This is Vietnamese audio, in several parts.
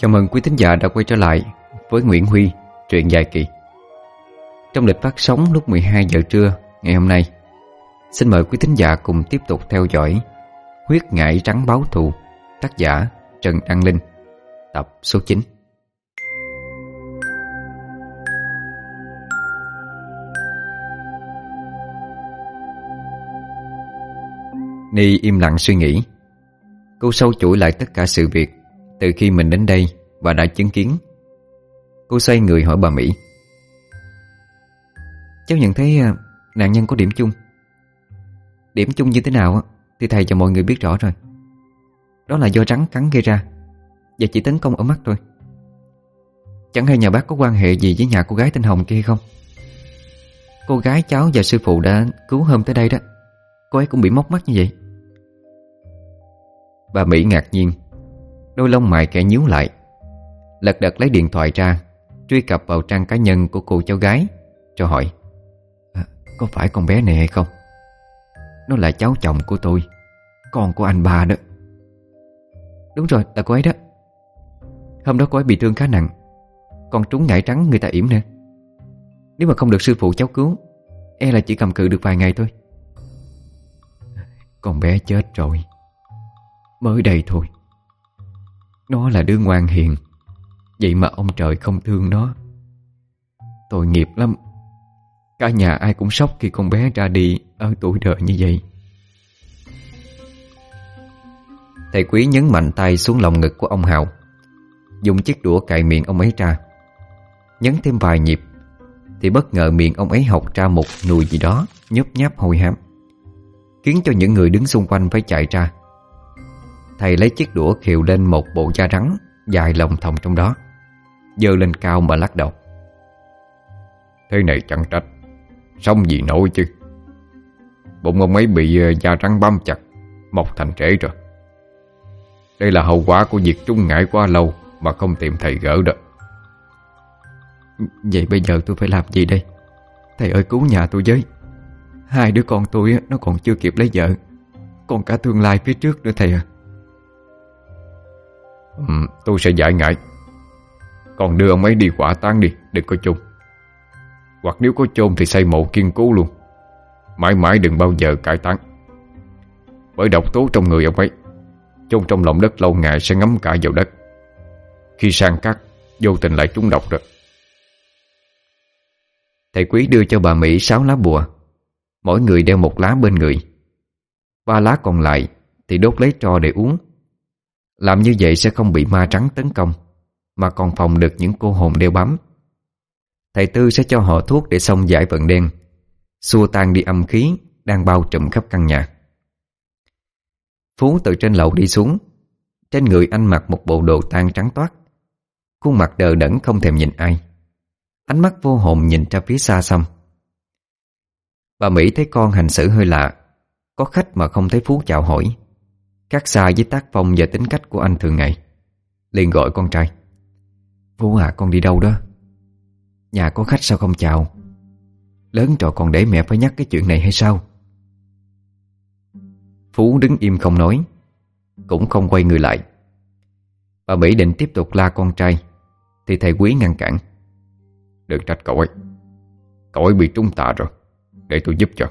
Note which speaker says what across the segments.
Speaker 1: Chào mừng quý thính giả đã quay trở lại với Nguyễn Huy, truyện dài kỳ. Trong lịch phát sóng lúc 12 giờ trưa ngày hôm nay, xin mời quý thính giả cùng tiếp tục theo dõi Huyết ngải trắng báo thù, tác giả Trần Đăng Linh, tập số 9. Ni im lặng suy nghĩ Cô sâu chuỗi lại tất cả sự việc từ khi mình đến đây Và đã chứng kiến, Cô xoay người hỏi bà Mỹ. Cháu nhận thấy à, nạn nhân có điểm chung. Điểm chung như thế nào Thì thầy cho mọi người biết rõ rồi. Đó là do rắn cắn gây ra Và chỉ tấn công ở mắt thôi. Chẳng hay nhà bác có quan hệ gì với nhà cô gái tên Hồng kia không? Cô gái, cháu và sư phụ đã cứu hôm tới đây đó. Cô ấy cũng bị móc mắt như vậy. Bà Mỹ ngạc nhiên. Đôi lông mày kẻ nhíu lại. Lật đật lấy điện thoại ra Truy cập vào trang cá nhân của cô cháu gái Cho hỏi à, Có phải con bé này hay không? Nó là cháu chồng của tôi Con của anh ba đó. Đúng rồi là cô ấy đó. Hôm đó cô ấy bị thương khá nặng Còn trúng ngải trắng người ta yểm nè. Nếu mà không được sư phụ cháu cứu E là chỉ cầm cự được vài ngày thôi. Con bé chết rồi Mới đây thôi. Nó là đứa ngoan hiền. Vậy mà ông trời không thương nó. Tội nghiệp lắm. Cả nhà ai cũng sốc khi con bé ra đi Ở tuổi đời như vậy. Thầy quý nhấn mạnh tay xuống lòng ngực của ông Hào. Dùng chiếc đũa cạy miệng ông ấy ra. Nhấn thêm vài nhịp, Thì bất ngờ miệng ông ấy học ra một nùi gì đó Nhấp nháp hôi hám, Khiến cho những người đứng xung quanh phải chạy ra. Thầy lấy chiếc đũa khiều lên một bộ da rắn, Dài lòng thòng trong đó Dơ lên cao mà lắc đầu.
Speaker 2: Thế này chẳng trách Xong gì nổi chứ. Bụng ông ấy bị ờ, da rắn băm chặt, Mọc thành rễ rồi. Đây là hậu quả của việc trung ngại quá lâu Mà không tìm thầy gỡ đó.
Speaker 1: Vậy bây giờ tôi phải làm gì đây? Thầy ơi, cứu nhà tôi với. Hai đứa con tôi nó còn chưa kịp lấy vợ. Còn cả tương lai phía trước nữa thầy à
Speaker 2: ừ, Tôi sẽ giải ngại Còn đưa ông ấy đi quả tán đi Đừng có chôn. Hoặc nếu có chôn thì xây mộ kiên cố luôn. Mãi mãi đừng bao giờ cải tán. Bởi độc tố trong người ông ấy Chôn trong lòng đất lâu ngày sẽ ngấm cả vào đất. Khi sang cắt Vô tình lại trúng độc rồi.
Speaker 1: Thầy quý đưa cho bà Mỹ sáu lá bùa. Mỗi người đeo một lá bên người. Ba lá còn lại Thì đốt lấy tro để uống. Làm như vậy sẽ không bị ma trắng tấn công, Mà còn phòng được những cô hồn đeo bám. Thầy Tư sẽ cho họ thuốc để xong giải vận đen, Xua tan đi âm khí Đang bao trùm khắp căn nhà. Phú từ trên lầu đi xuống, Trên người anh mặc một bộ đồ tan trắng toát. Khuôn mặt đờ đẫn không thèm nhìn ai. Ánh mắt vô hồn nhìn ra phía xa xăm. Bà Mỹ thấy con hành xử hơi lạ, Có khách mà không thấy Phú chào hỏi. Các xa với tác phong và tính cách của anh thường ngày. Liền gọi con trai. Phú à con đi đâu đó? Nhà có khách sao không chào? Lớn trò còn để mẹ phải nhắc cái chuyện này hay sao? Phú đứng im không nói, Cũng không quay người lại. Bà Mỹ định tiếp tục la con trai, Thì thầy quý ngăn cản.
Speaker 2: Đừng trách cậu ấy. Cậu ấy bị trúng tà rồi, Để tôi giúp cho.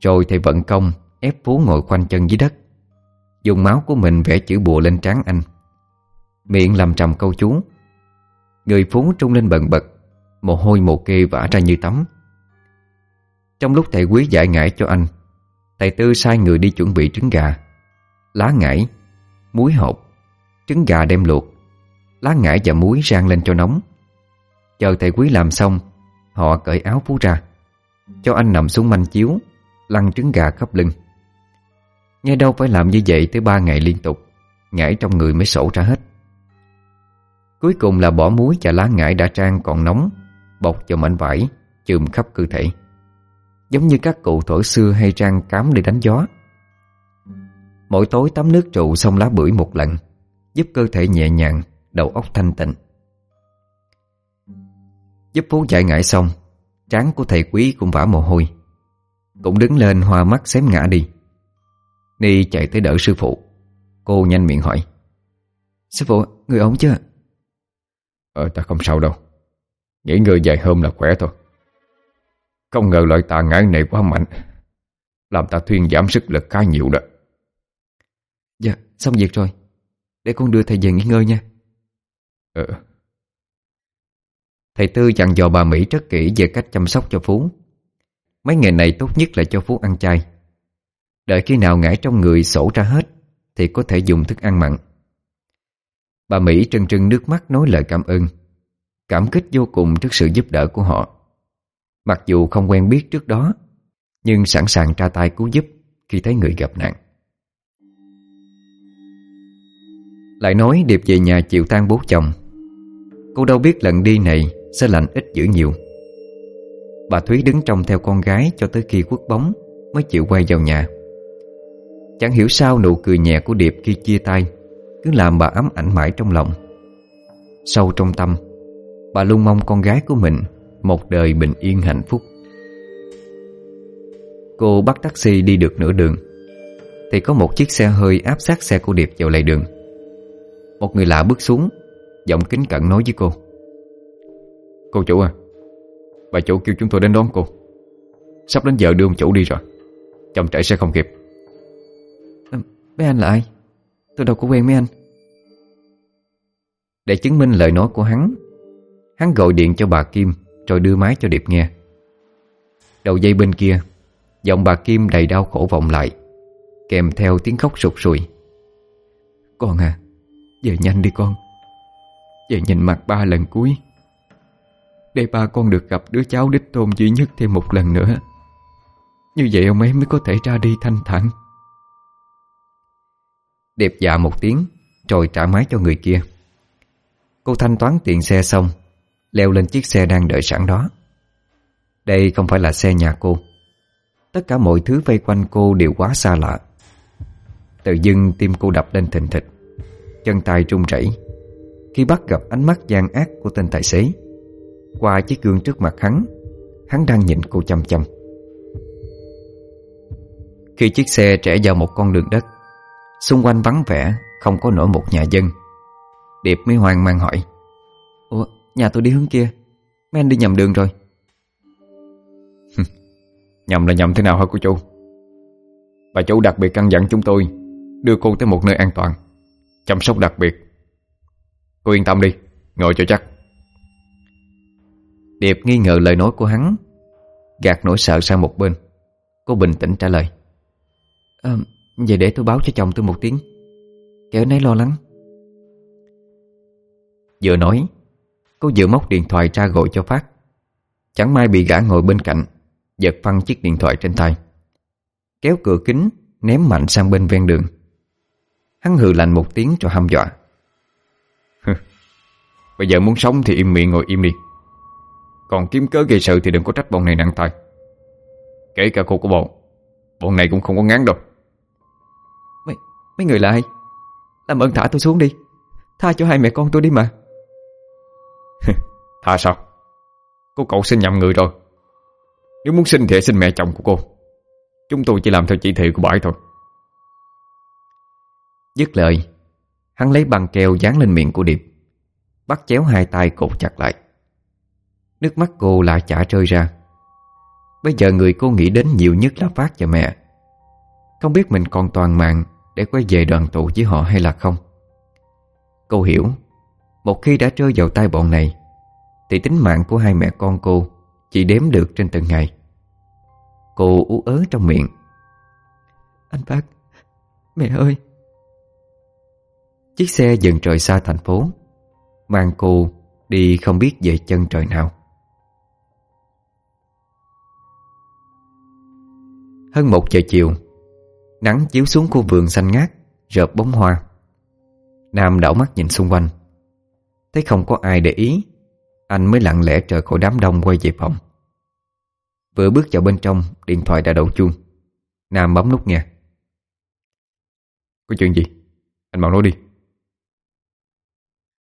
Speaker 1: Rồi thầy vận công Ép Phú ngồi khoanh chân dưới đất. Dùng máu của mình vẽ chữ bùa lên trán anh. Miệng làm trầm câu chú. Người Phú trung lên bần bật, Mồ hôi mồ kê vã ra như tắm. Trong lúc thầy quý giải ngải cho anh, Thầy Tư sai người đi chuẩn bị trứng gà. Lá ngải, Muối hộp Trứng gà đem luộc. Lá ngải và muối rang lên cho nóng. Chờ thầy quý làm xong, Họ cởi áo Phú ra. Cho anh nằm xuống manh chiếu, Lăn trứng gà khắp lưng. Nghe đâu phải làm như vậy tới ba ngày liên tục, Ngải trong người mới sổ ra hết. Cuối cùng là bỏ muối và lá ngải đã trang còn nóng, Bọc vào mảnh vải Chùm khắp cơ thể. Giống như các cụ thổi xưa hay trang cám để đánh gió. Mỗi tối tắm nước trụ xong lá bưởi một lần, Giúp cơ thể nhẹ nhàng, Đầu óc thanh tịnh. Giúp Phú giải ngải xong, Trán của thầy quý cũng vã mồ hôi. Cũng đứng lên hoa mắt xém ngã đi. Ni chạy tới đỡ sư phụ. Cô nhanh miệng hỏi. Sư phụ, người ổn chưa?
Speaker 2: Ờ, ta không sao đâu. Nghỉ ngơi vài hôm là khỏe thôi. Không ngờ loại tà ngải này quá mạnh. Làm ta thuyên giảm sức lực khá nhiều đó.
Speaker 1: Dạ, xong việc rồi. Để con đưa thầy về nghỉ ngơi nha.
Speaker 2: Ờ.
Speaker 1: Thầy Tư dặn dò bà Mỹ rất kỹ về cách chăm sóc cho Phú. Mấy ngày này tốt nhất là cho Phú ăn chay Đợi khi nào ngải trong người sổ ra hết, Thì có thể dùng thức ăn mặn. Bà Mỹ trân trân nước mắt nói lời cảm ơn. Cảm kích vô cùng trước sự giúp đỡ của họ. Mặc dù không quen biết trước đó, Nhưng sẵn sàng ra tay cứu giúp Khi thấy người gặp nạn. Lại nói Điệp về nhà chịu tan bố chồng. Cô đâu biết lần đi này Sẽ lạnh ít dữ nhiều. Bà Thúy đứng trong theo con gái Cho tới khi quất bóng Mới chịu quay vào nhà. Chẳng hiểu sao nụ cười nhẹ của Điệp khi chia tay Cứ làm bà ấm ảnh mãi trong lòng. Sâu trong tâm, Bà luôn mong con gái của mình Một đời bình yên hạnh phúc. Cô bắt taxi đi được nửa đường, Thì có một chiếc xe hơi áp sát xe của Điệp vào lề đường. Một người lạ bước xuống, Giọng kính cẩn nói với cô.
Speaker 2: Cô chủ à Bà chủ kêu chúng tôi đến đón cô. Sắp đến giờ đưa ông chủ đi rồi Chồng trễ sẽ không kịp.
Speaker 1: Mấy anh là ai? Tôi đâu có quen mấy anh. Để chứng minh lời nói của hắn Hắn gọi điện cho bà Kim Rồi đưa máy cho Điệp nghe. Đầu dây bên kia, Giọng bà Kim đầy đau khổ vọng lại, Kèm theo tiếng khóc sụt sùi. Con à Về nhanh đi con. Về nhìn mặt ba lần cuối. Để ba con được gặp đứa cháu đích tôn duy nhất thêm một lần nữa. Như vậy ông ấy mới có thể ra đi thanh thản. Điệp dạ một tiếng, Rồi trả máy cho người kia. Cô thanh toán tiền xe xong, Leo lên chiếc xe đang đợi sẵn đó. Đây không phải là xe nhà cô. Tất cả mọi thứ vây quanh cô đều quá xa lạ. Tự dưng tim cô đập lên thình thịch, Chân tay run rẩy. Khi bắt gặp ánh mắt gian ác của tên tài xế, Qua chiếc gương trước mặt hắn Hắn đang nhìn cô chăm chăm. Khi chiếc xe trẻ vào một con đường đất Xung quanh vắng vẻ Không có nổi một nhà dân. Điệp mới hoang mang hỏi Ủa nhà tôi đi hướng kia Mấy anh đi nhầm đường rồi?
Speaker 2: Nhầm là nhầm thế nào hả cô chú? Bà chú đặc biệt căn dặn chúng tôi Đưa cô tới một nơi an toàn Chăm sóc đặc biệt. Cô yên tâm đi Ngồi cho chắc.
Speaker 1: Điệp nghi ngờ lời nói của hắn Gạt nỗi sợ sang một bên. Cô bình tĩnh trả lời à, Vậy để tôi báo cho chồng tôi một tiếng. Kéo nấy lo lắng. Vừa nói, Cô vừa móc điện thoại ra gọi cho Phát. Chẳng may bị gã ngồi bên cạnh, Giật phăng chiếc điện thoại trên tay. Kéo cửa kính, Ném mạnh sang bên ven đường. Hắn hừ lạnh một tiếng cho hăm dọa.
Speaker 2: Bây giờ muốn sống thì im miệng ngồi im đi. Còn kiếm cớ gây sự thì đừng có trách bọn này nặng tay Kể cả cô của bọn Bọn này cũng không có ngán đâu.
Speaker 1: Mấy, người là ai? Làm ơn thả tôi xuống đi. Tha cho hai mẹ con tôi đi mà.
Speaker 2: Tha sao? Cô cậu xin nhầm người rồi. Nếu muốn xin thì xin mẹ chồng của cô. Chúng tôi chỉ làm theo chỉ thị của ấy thôi.
Speaker 1: Dứt lời Hắn lấy băng keo dán lên miệng của Điệp Bắt chéo hai tay cột chặt lại. Nước mắt cô lại chả rơi ra. Bây giờ người cô nghĩ đến nhiều nhất là Phát và mẹ. Không biết mình còn toàn mạng Để quay về đoàn tụ với họ hay là không? Cô hiểu Một khi đã rơi vào tay bọn này Thì tính mạng của hai mẹ con cô Chỉ đếm được trên từng ngày. Cô ú ớ trong miệng. Anh Phát Mẹ ơi. Chiếc xe dần trời xa thành phố Mang cô đi không biết về chân trời nào. Hơn một giờ chiều Nắng chiếu xuống khu vườn xanh ngát, Rợp bóng hoa. Nam đảo mắt nhìn xung quanh. Thấy không có ai để ý, Anh mới lặng lẽ trời khỏi đám đông quay về phòng. Vừa bước vào bên trong, Điện thoại đã đổ chuông. Nam bấm nút nghe.
Speaker 2: Có chuyện gì? Anh mau nói đi.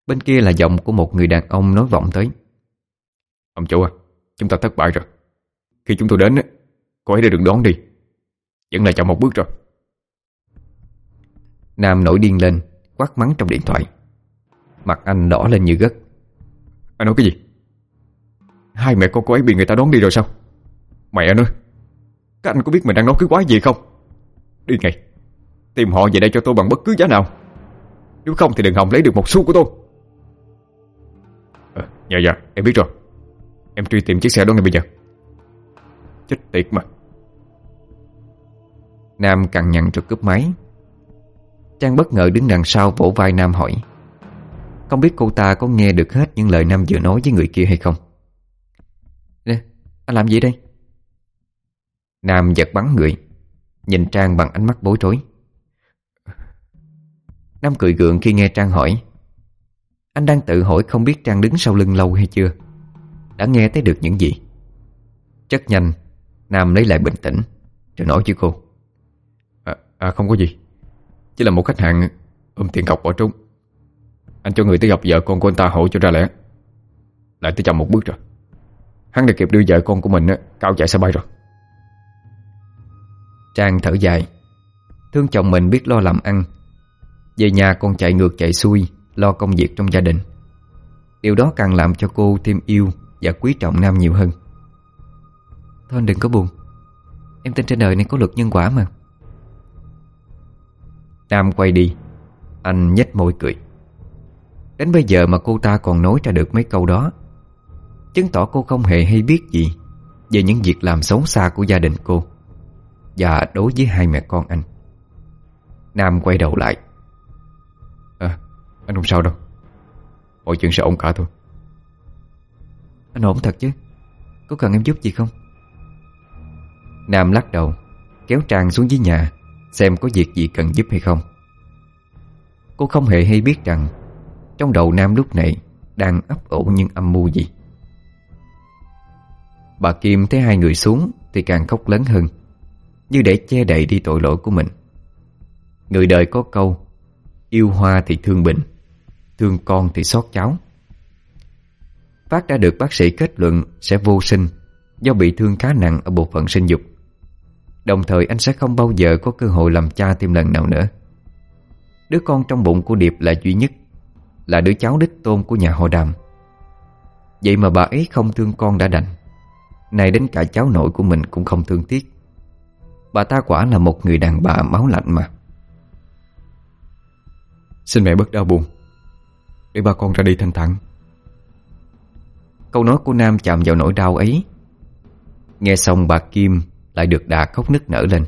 Speaker 1: Bên kia là giọng của một người đàn ông nói vọng tới.
Speaker 2: Ông chủ à Chúng ta thất bại rồi. Khi chúng tôi đến Cô ấy đã được đón đi. Vẫn là chậm một bước rồi.
Speaker 1: Nam nổi điên lên Quát mắng trong điện thoại. Mặt anh đỏ lên như gất
Speaker 2: Anh nói cái gì? Hai mẹ con cô ấy bị người ta đón đi rồi sao? Mẹ nữa Các anh có biết mình đang nói cái quái gì không? Đi ngay Tìm họ về đây cho tôi bằng bất cứ giá nào. Nếu không thì đừng hòng lấy được một xu của tôi. À, Dạ dạ em biết rồi. Em truy tìm chiếc xe đó ngay bây giờ. Chết tiệt mà.
Speaker 1: Nam cằn nhằn rồi cướp máy. Trang bất ngờ đứng đằng sau vỗ vai Nam hỏi Không biết cô ta có nghe được hết những lời Nam vừa nói với người kia hay không? Nè, anh làm gì đây? Nam giật bắn người Nhìn Trang bằng ánh mắt bối rối. Nam cười gượng khi nghe Trang hỏi Anh đang tự hỏi không biết Trang đứng sau lưng lâu hay chưa? Đã nghe thấy được những gì? Chất nhanh Nam lấy lại bình tĩnh Rồi nói với cô
Speaker 2: à, à không có gì. Chỉ là một khách hàng um, ôm tiền cọc bỏ trốn. Anh cho người tới gặp vợ con của anh ta hộ cho ra lẽ. Lại tới chậm một bước rồi. Hắn đã kịp đưa vợ con của mình Cao chạy xe bay rồi.
Speaker 1: Trang thở dài. Thương chồng mình biết lo làm ăn. Về nhà con chạy ngược chạy xuôi, Lo công việc trong gia đình. Điều đó càng làm cho cô thêm yêu Và quý trọng Nam nhiều hơn. Thôi anh đừng có buồn. Em tin trên đời này có luật nhân quả mà. Nam quay đi. Anh nhếch môi cười. Đến bây giờ mà cô ta còn nói ra được mấy câu đó, Chứng tỏ cô không hề hay biết gì Về những việc làm xấu xa của gia đình cô Và đối với hai mẹ con anh. Nam quay đầu lại.
Speaker 2: À anh không sao đâu. Mọi chuyện sẽ ổn cả thôi.
Speaker 1: Anh ổn thật chứ? Có cần em giúp gì không? Nam lắc đầu, Kéo Trang xuống dưới nhà. Xem có việc gì cần giúp hay không. Cô không hề hay biết rằng Trong đầu Nam lúc này Đang ấp ủ những âm mưu gì. Bà Kim thấy hai người xuống Thì càng khóc lớn hơn Như để che đậy đi tội lỗi của mình. Người đời có câu Yêu hoa thì thương bệnh, Thương con thì xót cháu. Phát đã được bác sĩ kết luận Sẽ vô sinh Do bị thương khá nặng ở bộ phận sinh dục. Đồng thời anh sẽ không bao giờ có cơ hội làm cha thêm lần nào nữa. Đứa con trong bụng của Điệp là duy nhất Là đứa cháu đích tôn của nhà họ đàm. Vậy mà bà ấy không thương con đã đành. Này đến cả cháu nội của mình cũng không thương tiếc. Bà ta quả là một người đàn bà máu lạnh mà.
Speaker 2: Xin mẹ bớt đau buồn Để ba con ra đi thanh thản.
Speaker 1: Câu nói của Nam chạm vào nỗi đau ấy. Nghe xong bà Kim lại được đà khóc nức nở lên.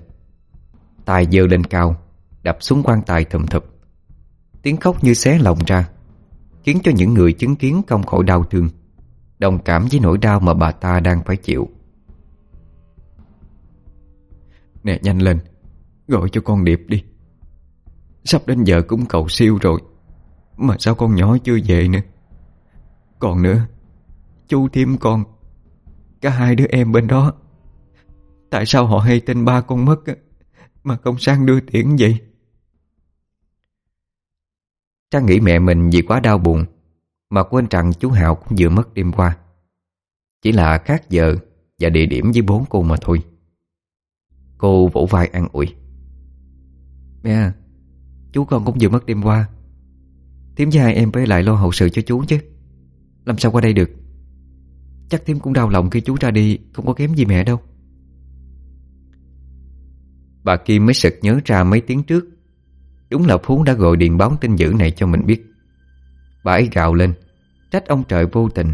Speaker 1: Tài dơ lên cao, Đập xuống quan tài thầm thập Tiếng khóc như xé lòng ra, Khiến cho những người chứng kiến không khỏi đau thương, Đồng cảm với nỗi đau mà bà ta đang phải chịu.
Speaker 2: Nè, nhanh lên, Gọi cho con Điệp đi. Sắp đến giờ cũng cầu siêu rồi, Mà sao con nhỏ chưa về nữa? Còn nữa Chú thêm con, Cả hai đứa em bên đó. Tại sao họ hay tin ba con mất Mà không sang đưa tiễn vậy?
Speaker 1: Trang nghĩ mẹ mình vì quá đau buồn Mà quên rằng chú Hào cũng vừa mất đêm qua. Chỉ là khác giờ Và địa điểm với bốn cô mà thôi. Cô vỗ vai an ủi. Mẹ Chú con cũng vừa mất đêm qua. Thiếm với hai em phải lại lo hậu sự cho chú chứ. Làm sao qua đây được? Chắc Thiếm cũng đau lòng khi chú ra đi Không có kém gì mẹ đâu Bà Kim mới sực nhớ ra mấy tiếng trước. Đúng là Phú đã gọi điện báo tin dữ này cho mình biết. Bà ấy gào lên Trách ông trời vô tình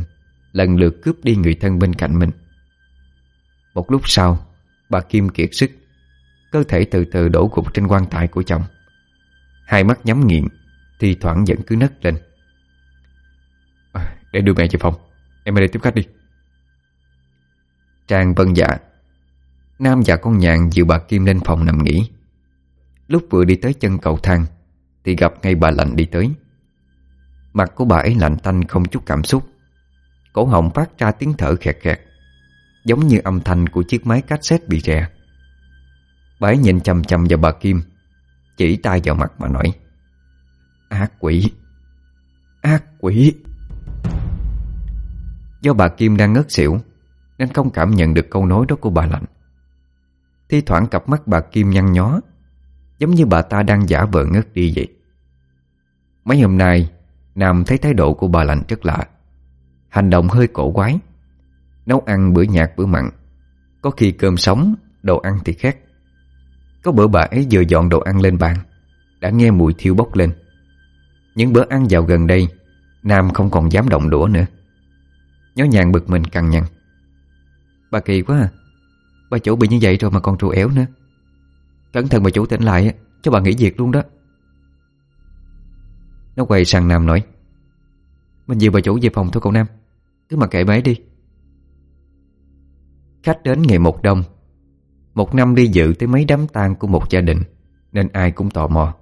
Speaker 1: Lần lượt cướp đi người thân bên cạnh mình. Một lúc sau Bà Kim kiệt sức Cơ thể từ từ đổ gục trên quan tài của chồng. Hai mắt nhắm nghiền Thì thoảng vẫn cứ nấc lên.
Speaker 2: À, Để đưa mẹ về phòng Em ở đây tiếp khách đi.
Speaker 1: Trang vân dạ Nam và con nhạn dìu bà Kim lên phòng nằm nghỉ. Lúc vừa đi tới chân cầu thang, Thì gặp ngay bà lạnh đi tới. Mặt của bà ấy lạnh tanh không chút cảm xúc. Cổ họng phát ra tiếng thở khẹt khẹt, Giống như âm thanh của chiếc máy cassette bị rè. Bà ấy nhìn chầm chầm vào bà Kim, Chỉ tay vào mặt mà nói, Ác quỷ! Ác quỷ! Do bà Kim đang ngất xỉu, Nên không cảm nhận được câu nói đó của bà lạnh. Thi thoảng cặp mắt bà Kim nhăn nhó, Giống như bà ta đang giả vờ ngất đi vậy. Mấy hôm nay, Nam thấy thái độ của bà lạnh rất lạ. Hành động hơi cổ quái, Nấu ăn bữa nhạt bữa mặn, Có khi cơm sống, Đồ ăn thì khác. Có bữa bà ấy vừa dọn đồ ăn lên bàn, Đã nghe mùi thiêu bốc lên. Những bữa ăn dạo gần đây, Nam không còn dám động đũa nữa. Nhó nhàng bực mình cằn nhằn. Bà kỳ quá à. Bà chủ bị như vậy rồi mà còn trù éo nữa. Cẩn thận bà chủ tỉnh lại Cho bà nghỉ việc luôn đó. Nó quay sang Nam nói, Mình dìu bà chủ về phòng thôi cậu Nam, Cứ mà kệ máy đi. Khách đến ngày một đông, Một năm đi dự tới mấy đám tang của một gia đình, Nên ai cũng tò mò.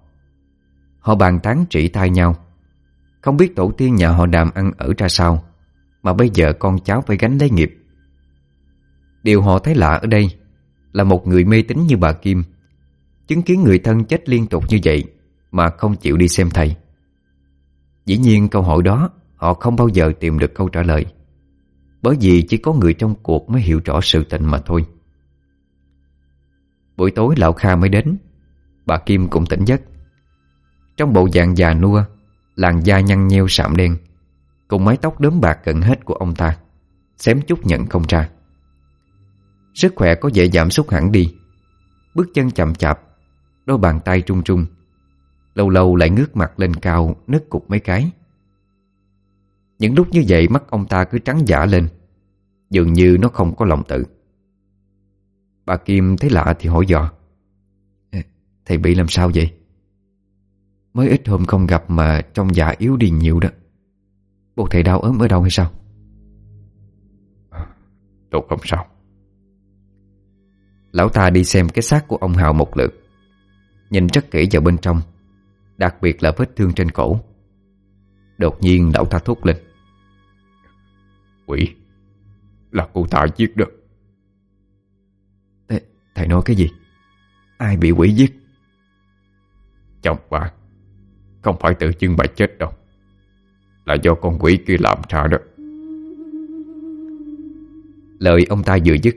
Speaker 1: Họ bàn tán trị tai nhau. Không biết tổ tiên nhà họ đàm ăn ở ra sao, Mà bây giờ con cháu phải gánh lấy nghiệp. Điều họ thấy lạ ở đây Là một người mê tín như bà Kim, Chứng kiến người thân chết liên tục như vậy Mà không chịu đi xem thầy. Dĩ nhiên câu hỏi đó Họ không bao giờ tìm được câu trả lời, Bởi vì chỉ có người trong cuộc Mới hiểu rõ sự tình mà thôi. Buổi tối lão Kha mới đến, Bà Kim cũng tỉnh giấc. Trong bộ dạng già nua, Làn da nhăn nheo sạm đen, Cùng mái tóc đốm bạc gần hết của ông ta, Xém chút nhận không ra. Sức khỏe có vẻ giảm sút hẳn đi. Bước chân chậm chạp, Đôi bàn tay trung trung. Lâu lâu lại ngước mặt lên cao Nứt cục mấy cái. Những lúc như vậy, mắt ông ta cứ trắng giả lên. Dường như nó không có lòng tự. Bà Kim thấy lạ thì hỏi dò. Thầy bị làm sao vậy? Mới ít hôm không gặp mà trong dạ yếu đi nhiều đó. Bộ thầy đau ốm ở đâu hay sao?
Speaker 2: Tôi không sao.
Speaker 1: Lão ta đi xem cái xác của ông Hào một lượt. Nhìn rất kỹ vào bên trong Đặc biệt là vết thương trên cổ. Đột nhiên lão ta thốt lên.
Speaker 2: Quỷ Là cô ta giết được.
Speaker 1: Th Thầy nói cái gì? Ai bị quỷ giết?
Speaker 2: Chồng bà Không phải tự chưng bà chết đâu. Là do con quỷ kia làm ra đó.
Speaker 1: Lời ông ta vừa dứt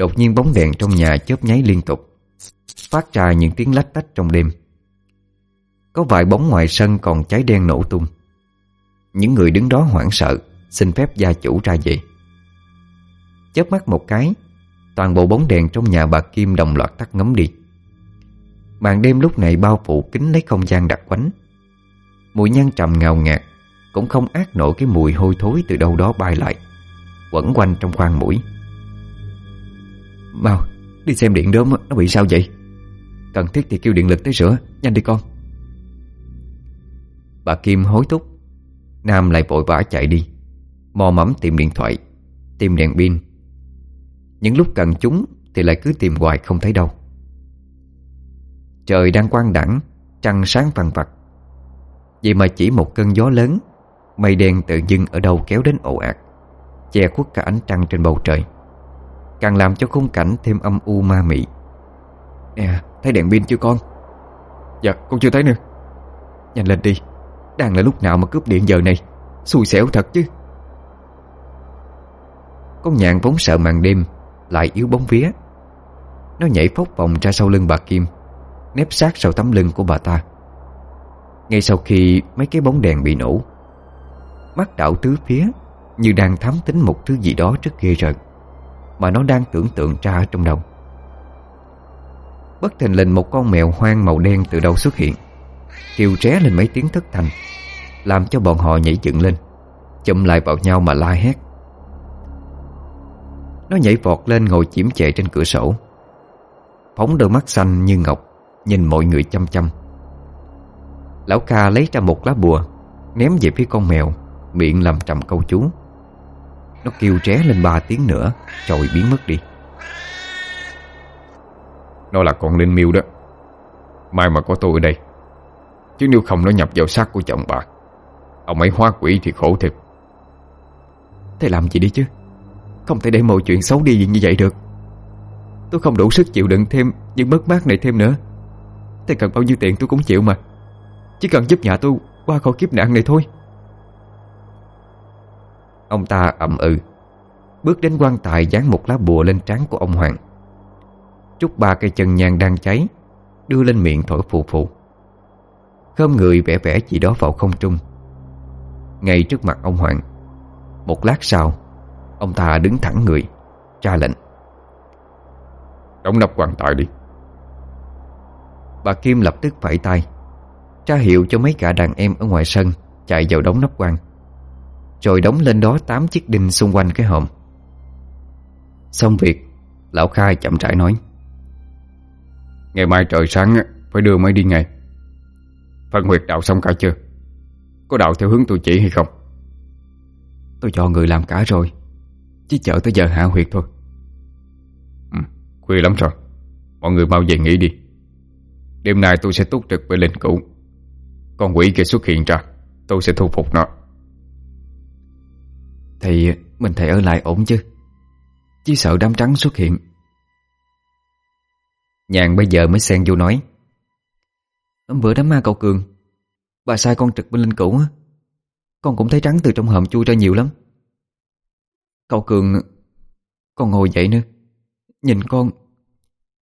Speaker 1: Đột nhiên bóng đèn trong nhà chớp nháy liên tục. Phát ra những tiếng lách tách trong đêm. Có vài bóng ngoài sân còn cháy đen nổ tung. Những người đứng đó hoảng sợ, Xin phép gia chủ ra về. Chớp mắt một cái, Toàn bộ bóng đèn trong nhà bà Kim đồng loạt tắt ngấm đi. Màn đêm lúc này bao phủ kín lấy không gian đặc quánh. Mùi nhang trầm ngào ngạt, Cũng không ác nổi cái mùi hôi thối từ đâu đó bay lại, Quẩn quanh trong khoang mũi. Mau, Đi xem điện đốm nó bị sao vậy? Cần thiết thì kêu điện lực tới sửa, Nhanh đi con. Bà Kim hối thúc, Nam lại vội vã chạy đi, Mò mẫm tìm điện thoại, Tìm đèn pin. Những lúc cần chúng Thì lại cứ tìm hoài không thấy đâu. Trời đang quang đẳng, Trăng sáng vằn vặt. Vậy mà chỉ một cơn gió lớn, Mây đen tự dưng ở đâu kéo đến ồ ạt, Che khuất cả ánh trăng trên bầu trời. Càng làm cho khung cảnh thêm âm u ma mị. Nè, thấy đèn pin chưa con?
Speaker 2: Dạ, con chưa thấy nữa.
Speaker 1: Nhanh lên đi. Đang là lúc nào mà cướp điện giờ này? Xui xẻo thật chứ. Con nhạn vốn sợ màn đêm Lại yếu bóng vía. Nó nhảy phốc vòng ra sau lưng bà Kim Nép sát sau tấm lưng của bà ta. Ngay sau khi mấy cái bóng đèn bị nổ Mắt đảo tứ phía Như đang thám tính một thứ gì đó rất ghê rợn. Mà nó đang tưởng tượng ra ở trong đầu. Bất thình lình một con mèo hoang màu đen từ đâu xuất hiện Kêu ré lên mấy tiếng thất thanh, Làm cho bọn họ nhảy dựng lên Chụm lại vào nhau mà la hét. Nó nhảy vọt lên ngồi chiếm chệ trên cửa sổ Phóng đôi mắt xanh như ngọc Nhìn mọi người chăm chăm. Lão ca lấy ra một lá bùa Ném về phía con mèo Miệng làm trầm câu chú. Nó kêu ré lên ba tiếng nữa Rồi biến mất đi.
Speaker 2: Nó là con linh miêu đó. Mai mà có tôi ở đây. Chứ nếu không nó nhập vào xác của chồng bà, Ông ấy hóa quỷ thì khổ thiệt.
Speaker 1: Thế làm gì đi chứ? Không thể để mọi chuyện xấu đi như vậy được. Tôi không đủ sức chịu đựng thêm Những mất mát này thêm nữa. Thế cần bao nhiêu tiền tôi cũng chịu mà. Chỉ cần giúp nhà tôi qua khỏi kiếp nạn này thôi. Ông ta ậm ừ. Bước đến quan tài dán một lá bùa lên trán của ông Hoàng. Chút ba cây chân nhang đang cháy Đưa lên miệng thổi phù phù. Khom người vẽ vẽ gì đó vào không trung. Ngay trước mặt ông Hoàng Một lát sau Ông ta đứng thẳng người Ra lệnh.
Speaker 2: Đóng nắp quan tài đi.
Speaker 1: Bà Kim lập tức phẩy tay Tra hiệu cho mấy cả đàn em ở ngoài sân Chạy vào đóng nắp quan rồi đóng lên đó 8 chiếc đinh xung quanh cái hòm. Xong việc Lão Khai chậm rãi nói
Speaker 2: Ngày mai trời sáng Phải đưa mới đi ngay. Phần huyệt đạo xong cả chưa? Có đạo theo hướng tôi chỉ hay không?
Speaker 1: Tôi cho người làm cả rồi Chỉ chờ tới giờ hạ huyệt thôi.
Speaker 2: Ừ, Khuya lắm rồi Mọi người mau về nghỉ đi. Đêm nay tôi sẽ túc trực với linh cũ. Con quỷ kia xuất hiện ra Tôi sẽ thu phục nó.
Speaker 1: Thì mình thể ở lại ổn chứ? Chỉ sợ đám trắng xuất hiện. Nhàn bây giờ mới xen vô nói. Hôm bữa đám ma cậu Cường Bà sai con trực bên linh cũ á. Con cũng thấy trắng từ trong hòm chui ra nhiều lắm. Cậu Cường Con ngồi dậy nữa. Nhìn con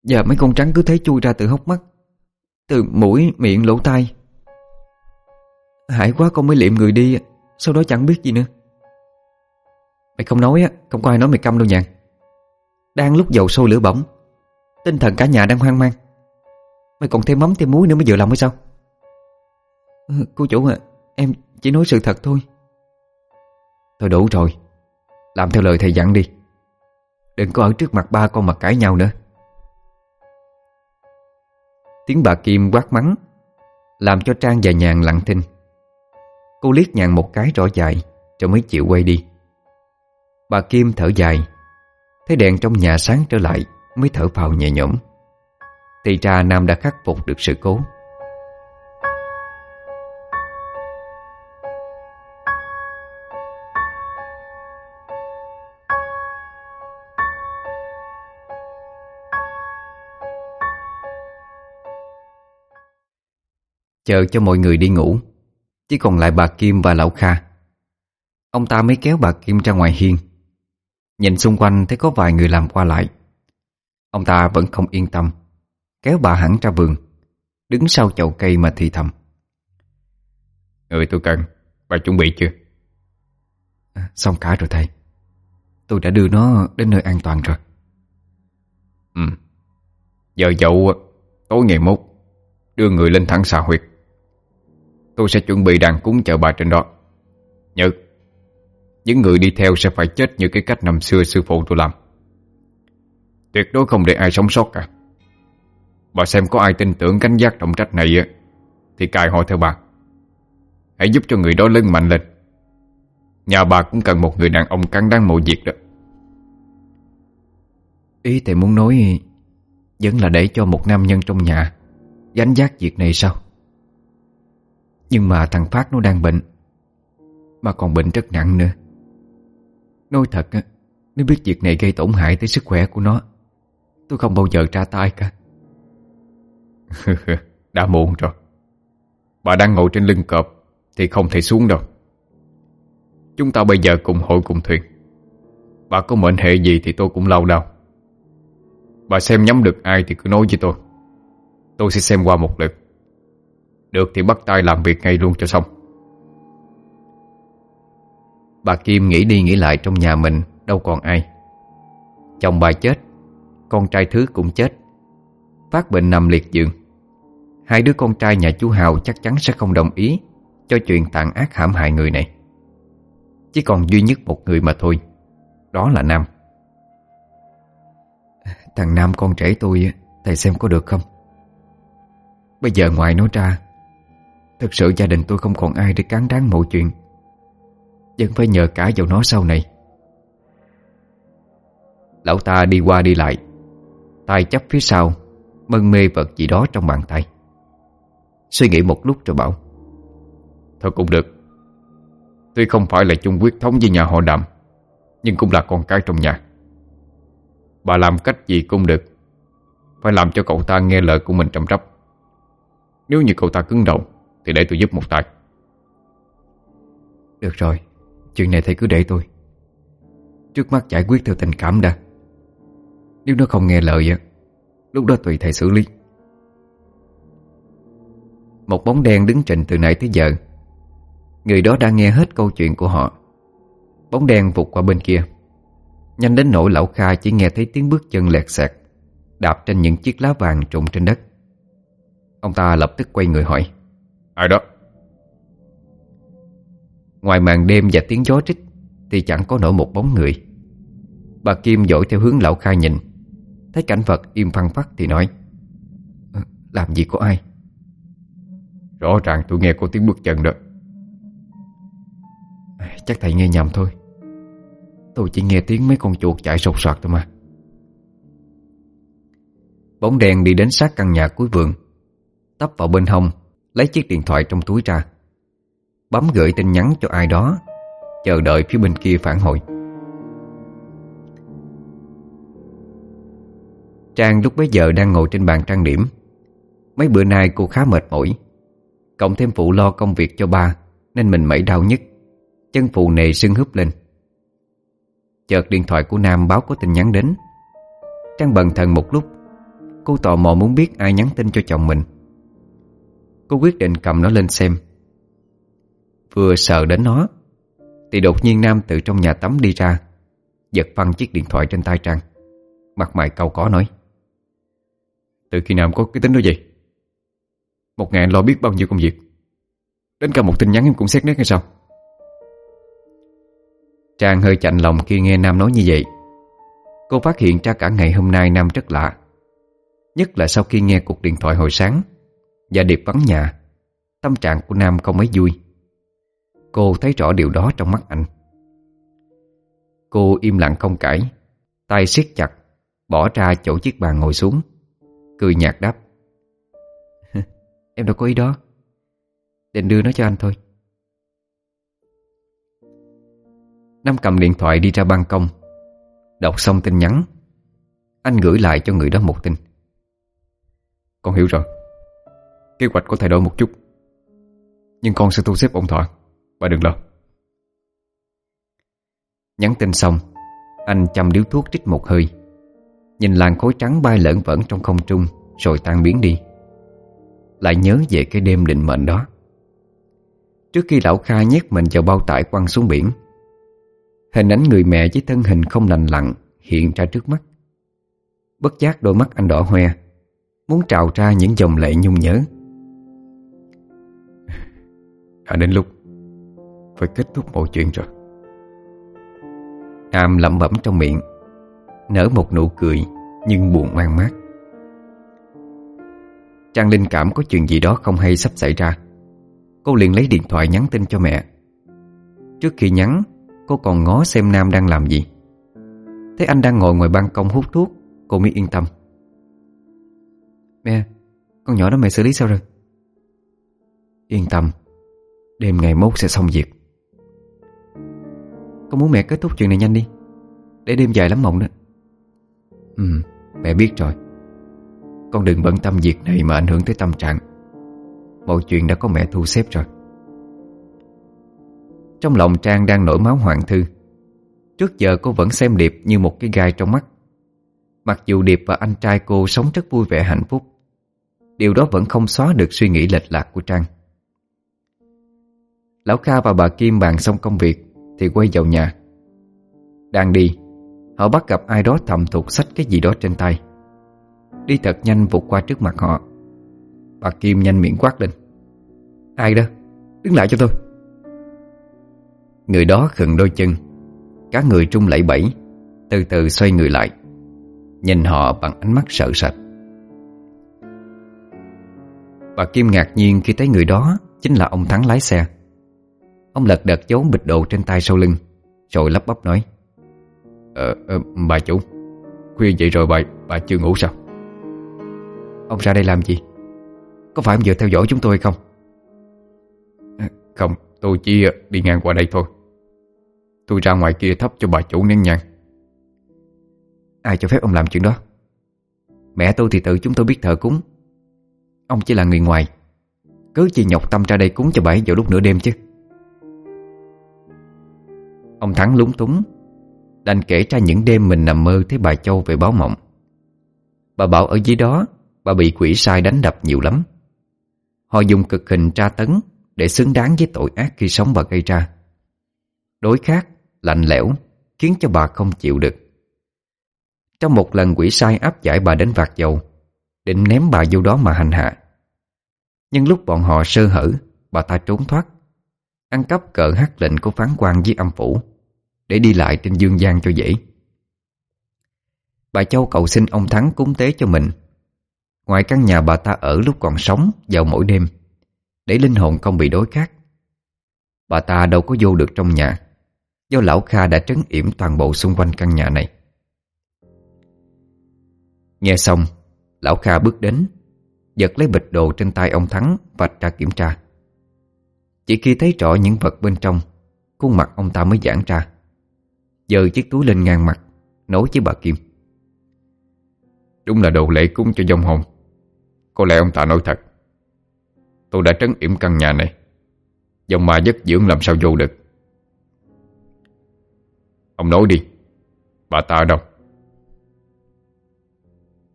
Speaker 1: Giờ mấy con trắng cứ thấy chui ra từ hốc mắt Từ mũi, miệng, lỗ tai. Hại quá con mới liệm người đi Sau đó chẳng biết gì nữa. Mày không nói á, Không có ai nói mày câm đâu nhàn Đang lúc dầu sôi lửa bỏng, Tinh thần cả nhà đang hoang mang. Mày còn thêm mắm thêm muối nữa mới vừa lòng hay sao? Ờ, cô chủ à Em chỉ nói sự thật thôi. Thôi đủ rồi, Làm theo lời thầy dặn đi. Đừng có ở trước mặt ba con mà cãi nhau nữa. Tiếng bà Kim quát mắng, Làm cho Trang và Nhàn lặng thinh. Cô liếc Nhàn một cái rõ dài, Rồi mới chịu quay đi. Bà Kim thở dài. Thấy đèn trong nhà sáng trở lại, Mới thở phào nhẹ nhõm. Thì ra Nam đã khắc phục được sự cố. Chờ cho mọi người đi ngủ, Chỉ còn lại bà Kim và Lão Kha. Ông ta mới kéo bà Kim ra ngoài hiên. Nhìn xung quanh thấy có vài người làm qua lại. Ông ta vẫn không yên tâm Kéo bà hẳn ra vườn Đứng sau chậu cây mà thì thầm.
Speaker 2: Người tôi cần Bà chuẩn bị chưa?
Speaker 1: À, Xong cả rồi thầy. Tôi đã đưa nó đến nơi an toàn rồi.
Speaker 2: Ừ. Giờ dậu tối ngày mốt Đưa người lên thẳng xà huyệt. Tôi sẽ chuẩn bị đàn cúng chờ bà trên đó. Nhớ những người đi theo sẽ phải chết như cái cách năm xưa sư phụ tôi làm. Tuyệt đối không để ai sống sót cả. Bà xem có ai tin tưởng cánh giác trọng trách này Thì cài họ theo bà. Hãy giúp cho người đó lớn mạnh lên. Nhà bà cũng cần một người đàn ông cắn đáng mộ diệt đó.
Speaker 1: Ý thầy muốn nói Vẫn là để cho một nam nhân trong nhà Gánh giác việc này sao? Nhưng mà thằng Phát nó đang bệnh, Mà còn bệnh rất nặng nữa. Nói thật Nếu biết việc này gây tổn hại tới sức khỏe của nó, Tôi không bao giờ ra tay cả.
Speaker 2: Đã muộn rồi. Bà đang ngồi trên lưng cọp Thì không thể xuống đâu. Chúng ta bây giờ cùng hội cùng thuyền. Bà có mệnh hệ gì thì tôi cũng lau đau Bà xem nhắm được ai thì cứ nói với tôi. Tôi sẽ xem qua một lượt. Được thì bắt tay làm việc ngay luôn cho xong.
Speaker 1: Bà Kim nghĩ đi nghĩ lại trong nhà mình, Đâu còn ai. Chồng bà chết, Con trai thứ cũng chết. Phát bệnh nằm liệt giường. Hai đứa con trai nhà chú Hào chắc chắn sẽ không đồng ý Cho chuyện tàn ác hãm hại người này. Chỉ còn duy nhất một người mà thôi, Đó là Nam. Thằng Nam con trẻ tôi, Thầy xem có được không? Bây giờ ngoài nó ra Thực sự gia đình tôi không còn ai để cán đáng mọi chuyện. Vẫn phải nhờ cả vào nó sau này. Lão ta đi qua đi lại, tay chấp phía sau, Mân mê vật gì đó trong bàn tay. Suy nghĩ một lúc rồi bảo,
Speaker 2: Thôi cũng được. Tuy không phải là chung quyết thống với nhà họ đàm, Nhưng cũng là con cái trong nhà. Bà làm cách gì cũng được. Phải làm cho cậu ta nghe lời của mình trầm rắp Nếu như cậu ta cứng đầu, Thì để tôi giúp một tay.
Speaker 1: Được rồi. Chuyện này thầy cứ để tôi. Trước mắt giải quyết theo tình cảm đã. Nếu nó không nghe lời Lúc đó tùy thầy xử lý. Một bóng đen đứng trình từ nãy tới giờ. Người đó đang nghe hết câu chuyện của họ. Bóng đen vụt qua bên kia. Nhanh đến nỗi lão Kha chỉ nghe thấy tiếng bước chân lẹt xẹt, Đạp trên những chiếc lá vàng trụng trên đất. Ông ta lập tức quay người hỏi,
Speaker 2: Ai đó?
Speaker 1: Ngoài màn đêm và tiếng gió trích, Thì chẳng có nổi một bóng người. Bà Kim dội theo hướng lão Kha nhìn. Thấy cảnh vật im phăng phắc thì nói ờ, Làm gì có ai?
Speaker 2: Rõ ràng tôi nghe có tiếng bước chân đó.
Speaker 1: À, chắc thầy nghe nhầm thôi. Tôi chỉ nghe tiếng mấy con chuột chạy sột soạt thôi mà. Bóng đèn đi đến sát căn nhà cuối vườn. Tấp vào bên hông, Lấy chiếc điện thoại trong túi ra. Bấm gửi tin nhắn cho ai đó, Chờ đợi phía bên kia phản hồi. Trang lúc bấy giờ đang ngồi trên bàn trang điểm. Mấy bữa nay cô khá mệt mỏi. Cộng thêm phụ lo công việc cho ba, Nên mình mẩy đau nhất. Chân phụ nề sưng húp lên. Chợt điện thoại của Nam báo có tin nhắn đến. Trang bần thần một lúc. Cô tò mò muốn biết ai nhắn tin cho chồng mình. Cô quyết định cầm nó lên xem. Vừa sợ đến nó, Thì đột nhiên Nam từ trong nhà tắm đi ra, Giật phăng chiếc điện thoại trên tay Trang, Mặt mày cau có nói, Từ khi Nam có cái tính đó vậy? Một ngày lo biết bao nhiêu công việc, Đến cả một tin nhắn em cũng xét nét hay sao? Trang hơi chạnh lòng khi nghe Nam nói như vậy. Cô phát hiện ra cả ngày hôm nay Nam rất lạ, Nhất là sau khi nghe cuộc điện thoại hồi sáng Và điệp vắng nhà, Tâm trạng của Nam không mấy vui. Cô thấy rõ điều đó trong mắt anh. Cô im lặng không cãi, Tay siết chặt, Bỏ ra chỗ chiếc bàn ngồi xuống, Cười nhạt đáp. Em đâu có ý đó. Định đưa nó cho anh thôi. Nam cầm điện thoại đi ra ban công, Đọc xong tin nhắn, Anh gửi lại cho người đó một tin. Con hiểu rồi, Kế hoạch có thay đổi một chút, Nhưng con sẽ thu xếp ổn thỏa. Bà đừng lo. Nhắn tin xong, Anh chăm điếu thuốc trích một hơi. Nhìn làn khối trắng bay lởn vởn trong không trung, Rồi tan biến đi. Lại nhớ về cái đêm định mệnh đó. Trước khi lão Kha nhét mình vào bao tải quăng xuống biển, Hình ảnh người mẹ với thân hình không lành lặn Hiện ra trước mắt. Bất giác đôi mắt anh đỏ hoe, Muốn trào ra những dòng lệ nhung nhớ. Đã đến lúc phải kết thúc mọi chuyện rồi. Nam lẩm bẩm trong miệng, Nở một nụ cười Nhưng buồn mang mát Trang linh cảm có chuyện gì đó không hay sắp xảy ra. Cô liền lấy điện thoại nhắn tin cho mẹ. Trước khi nhắn, Cô còn ngó xem Nam đang làm gì. Thấy anh đang ngồi ngoài ban công hút thuốc, Cô mới yên tâm. Mẹ, Con nhỏ đó mẹ xử lý sao rồi? Yên tâm, Đêm ngày mốt sẽ xong việc. Con muốn mẹ kết thúc chuyện này nhanh đi. Để đêm dài lắm mộng đó. Ừ mẹ biết rồi. Con đừng bận tâm việc này mà ảnh hưởng tới tâm trạng. Mọi chuyện đã có mẹ thu xếp rồi. Trong lòng Trang đang nổi máu hoàng thư, Trước giờ cô vẫn xem Điệp như một cái gai trong mắt. Mặc dù Điệp và anh trai cô sống rất vui vẻ hạnh phúc, Điều đó vẫn không xóa được suy nghĩ lệch lạc của Trang. Lão Kha và bà Kim bàn xong công việc thì quay vào nhà. Đang đi, Họ bắt gặp ai đó thầm thục sách cái gì đó trên tay. Đi thật nhanh vụt qua trước mặt họ. Bà Kim nhanh miệng quát lên. Ai đó, Đứng lại cho tôi. Người đó khựng đôi chân, Cả người trung lẫy bẫy, Từ từ xoay người lại, Nhìn họ bằng ánh mắt sợ sệt. Bà Kim ngạc nhiên khi thấy người đó Chính là ông Thắng lái xe. Ông lật đật giấu bịch đồ trên tay sau lưng Rồi lắp bắp nói. Ờ, ờ bà chủ Khuya vậy rồi bà, bà chưa ngủ sao? Ông ra đây làm gì? Có phải ông vừa theo dõi chúng tôi không?
Speaker 2: Ờ, không Tôi chỉ ờ, đi ngang qua đây thôi. Tôi ra ngoài kia thắp cho bà chủ nén nhang.
Speaker 1: Ai cho phép ông làm chuyện đó? Mẹ tôi thì tự chúng tôi biết thờ cúng. Ông chỉ là người ngoài. Cứ chi nhọc tâm ra đây cúng cho bà vào lúc nửa đêm chứ. Ông Thắng lúng túng. Đành kể ra những đêm mình nằm mơ Thấy bà Châu về báo mộng. Bà bảo ở dưới đó Bà bị quỷ sai đánh đập nhiều lắm. Họ dùng cực hình tra tấn Để xứng đáng với tội ác khi sống bà gây ra. Đối khác, lạnh lẽo Khiến cho bà không chịu được. Trong một lần quỷ sai áp giải bà đến vạt dầu Định ném bà vô đó mà hành hạ. Nhưng lúc bọn họ sơ hở Bà ta trốn thoát Ăn cắp cờ hát lệnh của phán quan với âm phủ. Để đi lại trên dương gian cho dễ. Bà Châu cầu xin ông Thắng cúng tế cho mình. Ngoài căn nhà bà ta ở lúc còn sống vào mỗi đêm, Để linh hồn không bị đối khác Bà ta đâu có vô được trong nhà, Do lão Kha đã trấn yểm toàn bộ xung quanh căn nhà này. Nghe xong, Lão Kha bước đến, Giật lấy bịch đồ trên tay ông Thắng Vạch ra kiểm tra. Chỉ khi thấy rõ những vật bên trong, Khuôn mặt ông ta mới giãn ra. Giờ chiếc túi lên ngang mặt Nói với bà Kim.
Speaker 2: Chúng là đồ lễ cúng cho dông hồn. Có lẽ ông ta nói thật. Tôi đã trấn yểm căn nhà này. Dòng ma giấc dưỡng làm sao vô được? Ông nói đi Bà ta ở đâu?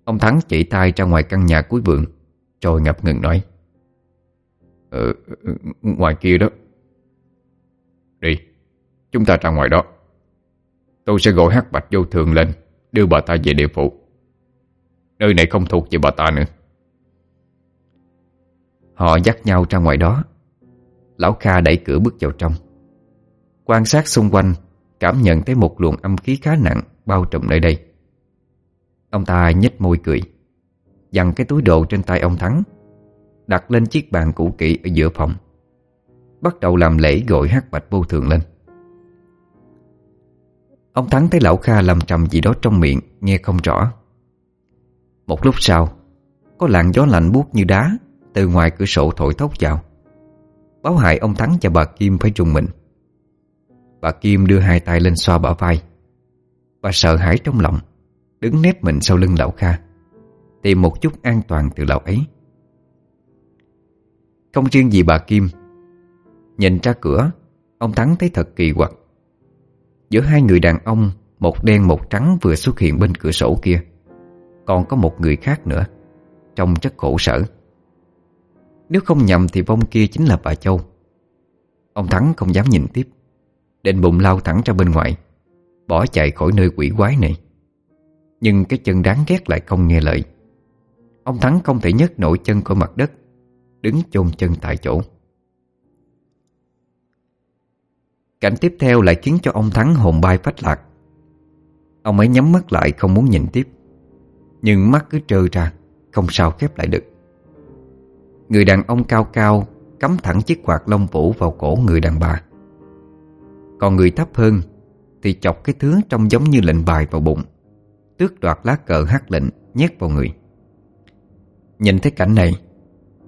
Speaker 1: Ông Thắng chỉ tay ra ngoài căn nhà cuối vườn Rồi ngập ngừng nói.
Speaker 2: Ờ, Ngoài kia đó. Đi Chúng ta ra ngoài đó Tôi sẽ gọi hát bạch vô thường lên, Đưa bà ta về địa phủ. Nơi này không thuộc về bà ta nữa.
Speaker 1: Họ dắt nhau ra ngoài đó. Lão Kha đẩy cửa bước vào trong. Quan sát xung quanh, Cảm nhận thấy một luồng âm khí khá nặng Bao trùm nơi đây. Ông ta nhếch môi cười Dặn cái túi đồ trên tay ông Thắng, Đặt lên chiếc bàn cũ kỹ ở giữa phòng, Bắt đầu làm lễ gọi hát bạch vô thường lên. Ông Thắng thấy lão Kha làm trầm gì đó trong miệng, Nghe không rõ. Một lúc sau, Có làn gió lạnh buốt như đá Từ ngoài cửa sổ thổi thốc vào. Báo hại ông Thắng và bà Kim phải trùng mình. Bà Kim đưa hai tay lên xoa bả vai. Bà sợ hãi trong lòng, Đứng nép mình sau lưng lão Kha, Tìm một chút an toàn từ lão ấy. Không riêng gì bà Kim, Nhìn ra cửa, Ông Thắng thấy thật kỳ quặc. Giữa hai người đàn ông, Một đen một trắng vừa xuất hiện bên cửa sổ kia. Còn có một người khác nữa, Trông rất khổ sở. Nếu không nhầm thì vong kia chính là bà Châu. Ông Thắng không dám nhìn tiếp, Định bụng lao thẳng ra bên ngoài, Bỏ chạy khỏi nơi quỷ quái này. Nhưng cái chân đáng ghét lại không nghe lời. Ông Thắng không thể nhấc nổi chân khỏi mặt đất, Đứng chôn chân tại chỗ. Cảnh tiếp theo lại khiến cho ông Thắng hồn bay phách lạc. Ông ấy nhắm mắt lại không muốn nhìn tiếp, Nhưng mắt cứ trơ ra, Không sao khép lại được. Người đàn ông cao cao Cắm thẳng chiếc quạt lông vũ vào cổ người đàn bà. Còn người thấp hơn Thì chọc cái thứ trông giống như lệnh bài vào bụng, Tước đoạt lá cờ hát lệnh Nhét vào người. Nhìn thấy cảnh này,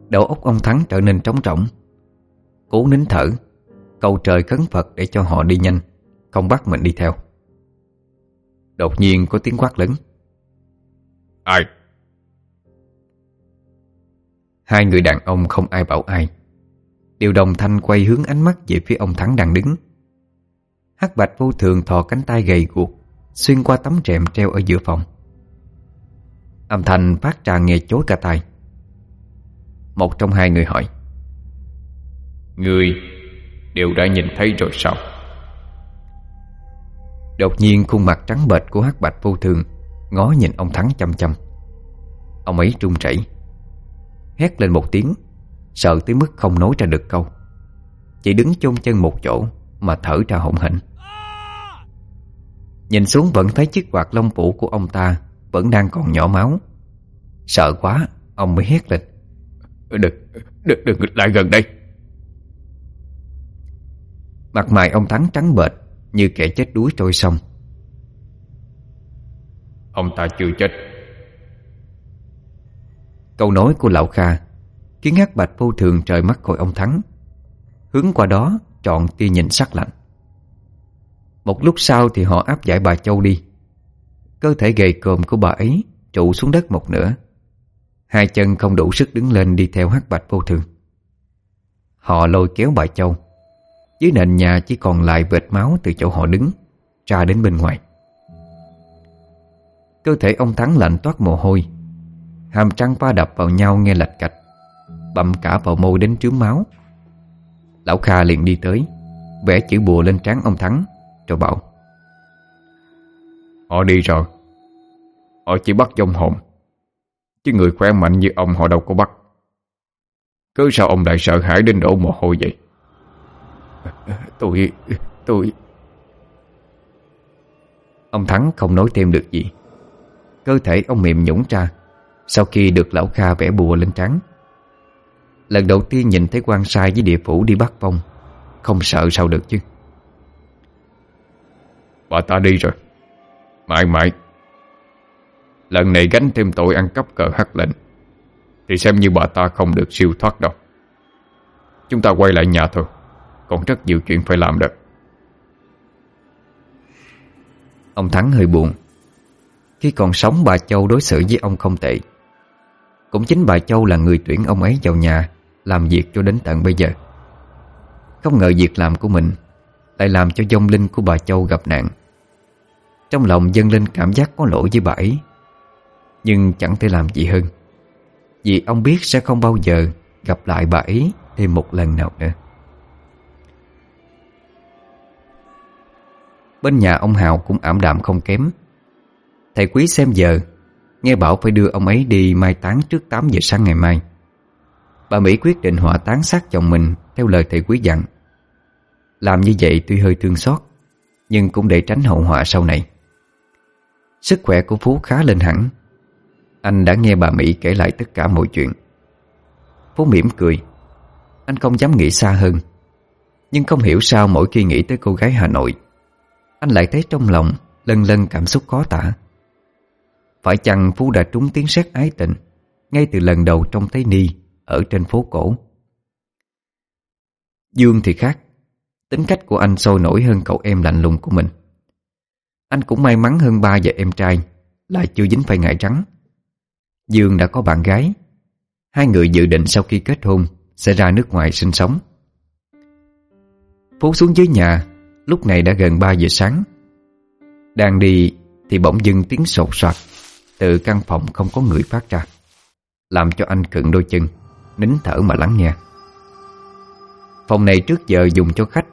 Speaker 1: Đầu óc ông Thắng trở nên trống rỗng. Cố nín thở Cầu trời khấn Phật để cho họ đi nhanh. Không bắt mình đi theo. Đột nhiên có tiếng quát lớn.
Speaker 2: Ai?
Speaker 1: Hai người đàn ông không ai bảo ai. Đều đồng thanh quay hướng ánh mắt về phía ông Thắng đang đứng. Hắc bạch vô thường thò cánh tay gầy guộc Xuyên qua tấm rèm treo ở giữa phòng. Âm thanh phát ra nghe chối cả tai. Một trong hai người hỏi.
Speaker 2: Người đều đã nhìn thấy rồi sao?
Speaker 1: Đột nhiên khuôn mặt trắng bệch của hắc bạch vô thường Ngó nhìn ông Thắng chăm chăm. Ông ấy run rẩy Hét lên một tiếng Sợ tới mức không nói ra được câu. Chỉ đứng chôn chân một chỗ Mà thở ra hổn hển. Nhìn xuống vẫn thấy chiếc quạt lông vũ của ông ta Vẫn đang còn nhỏ máu. Sợ quá Ông mới hét lên.
Speaker 2: Đừng, đừng, đừng lại gần đây.
Speaker 1: Mặt mày ông Thắng trắng bệch Như kẻ chết đuối trôi sông.
Speaker 2: Ông ta chưa chết.
Speaker 1: Câu nói của lão Kha Khiến hắc bạch vô thường trời mắt khỏi ông Thắng. Hướng qua đó Trọn tia nhìn sắc lạnh. Một lúc sau thì họ áp giải bà Châu đi. Cơ thể gầy còm của bà ấy Trụ xuống đất một nửa. Hai chân không đủ sức đứng lên đi theo hắc bạch vô thường. Họ lôi kéo bà Châu dưới nền nhà chỉ còn lại vệt máu từ chỗ họ đứng, Ra đến bên ngoài. Cơ thể ông Thắng lạnh toát mồ hôi. Hàm trăng va đập vào nhau nghe lạch cạch Bậm cả vào môi đến trướng máu. Lão Kha liền đi tới, Vẽ chữ bùa lên trán ông Thắng, Rồi bảo,
Speaker 2: Họ đi rồi. Họ chỉ bắt dông hồn. Chứ người khỏe mạnh như ông họ đâu có bắt. Cứ sao ông lại sợ hãi đến đổ mồ hôi vậy? Tôi Tôi.
Speaker 1: Ông Thắng không nói thêm được gì. Cơ thể ông mềm nhũng ra Sau khi được lão Kha vẽ bùa lên trán Lần đầu tiên nhìn thấy quan sai với địa phủ đi bắt vong Không sợ sao được chứ.
Speaker 2: Bà ta đi rồi. Mãi mãi. Lần này gánh thêm tội ăn cắp cờ hắc lệnh, Thì xem như bà ta không được siêu thoát đâu. Chúng ta quay lại nhà thôi. Còn rất nhiều chuyện phải làm đó.
Speaker 1: Ông Thắng hơi buồn. Khi còn sống, bà Châu đối xử với ông không tệ. Cũng chính bà Châu là người tuyển ông ấy vào nhà, Làm việc cho đến tận bây giờ. Không ngờ việc làm của mình Lại làm cho dông linh của bà Châu gặp nạn. Trong lòng dân linh cảm giác có lỗi với bà ấy. Nhưng chẳng thể làm gì hơn. Vì ông biết sẽ không bao giờ Gặp lại bà ấy thêm một lần nào nữa. Bên nhà ông Hào cũng ảm đạm không kém. Thầy quý xem giờ, Nghe bảo phải đưa ông ấy đi mai táng trước 8 giờ sáng ngày mai. Bà Mỹ quyết định hỏa táng xác chồng mình, Theo lời thầy quý dặn. Làm như vậy tuy hơi thương xót, Nhưng cũng để tránh hậu họa sau này. Sức khỏe của Phú khá lên hẳn. Anh đã nghe bà Mỹ kể lại tất cả mọi chuyện. Phú mỉm cười. Anh không dám nghĩ xa hơn, Nhưng không hiểu sao mỗi khi nghĩ tới cô gái Hà Nội anh lại thấy trong lòng, lần lần cảm xúc khó tả. Phải chăng Phú đã trúng tiếng sét ái tình, Ngay từ lần đầu trông thấy Ni Ở trên phố cổ? Dương thì khác. Tính cách của anh sôi nổi hơn cậu em lạnh lùng của mình. Anh cũng may mắn hơn ba và em trai, Lại chưa dính phải ngại trắng. Dương đã có bạn gái. Hai người dự định sau khi kết hôn, Sẽ ra nước ngoài sinh sống. Phú xuống dưới nhà Lúc này đã gần 3 giờ sáng. Đang đi thì bỗng dưng tiếng sột soạt. Từ căn phòng không có người phát ra. Làm cho anh cận đôi chân, Nín thở mà lắng nghe. Phòng này trước giờ dùng cho khách.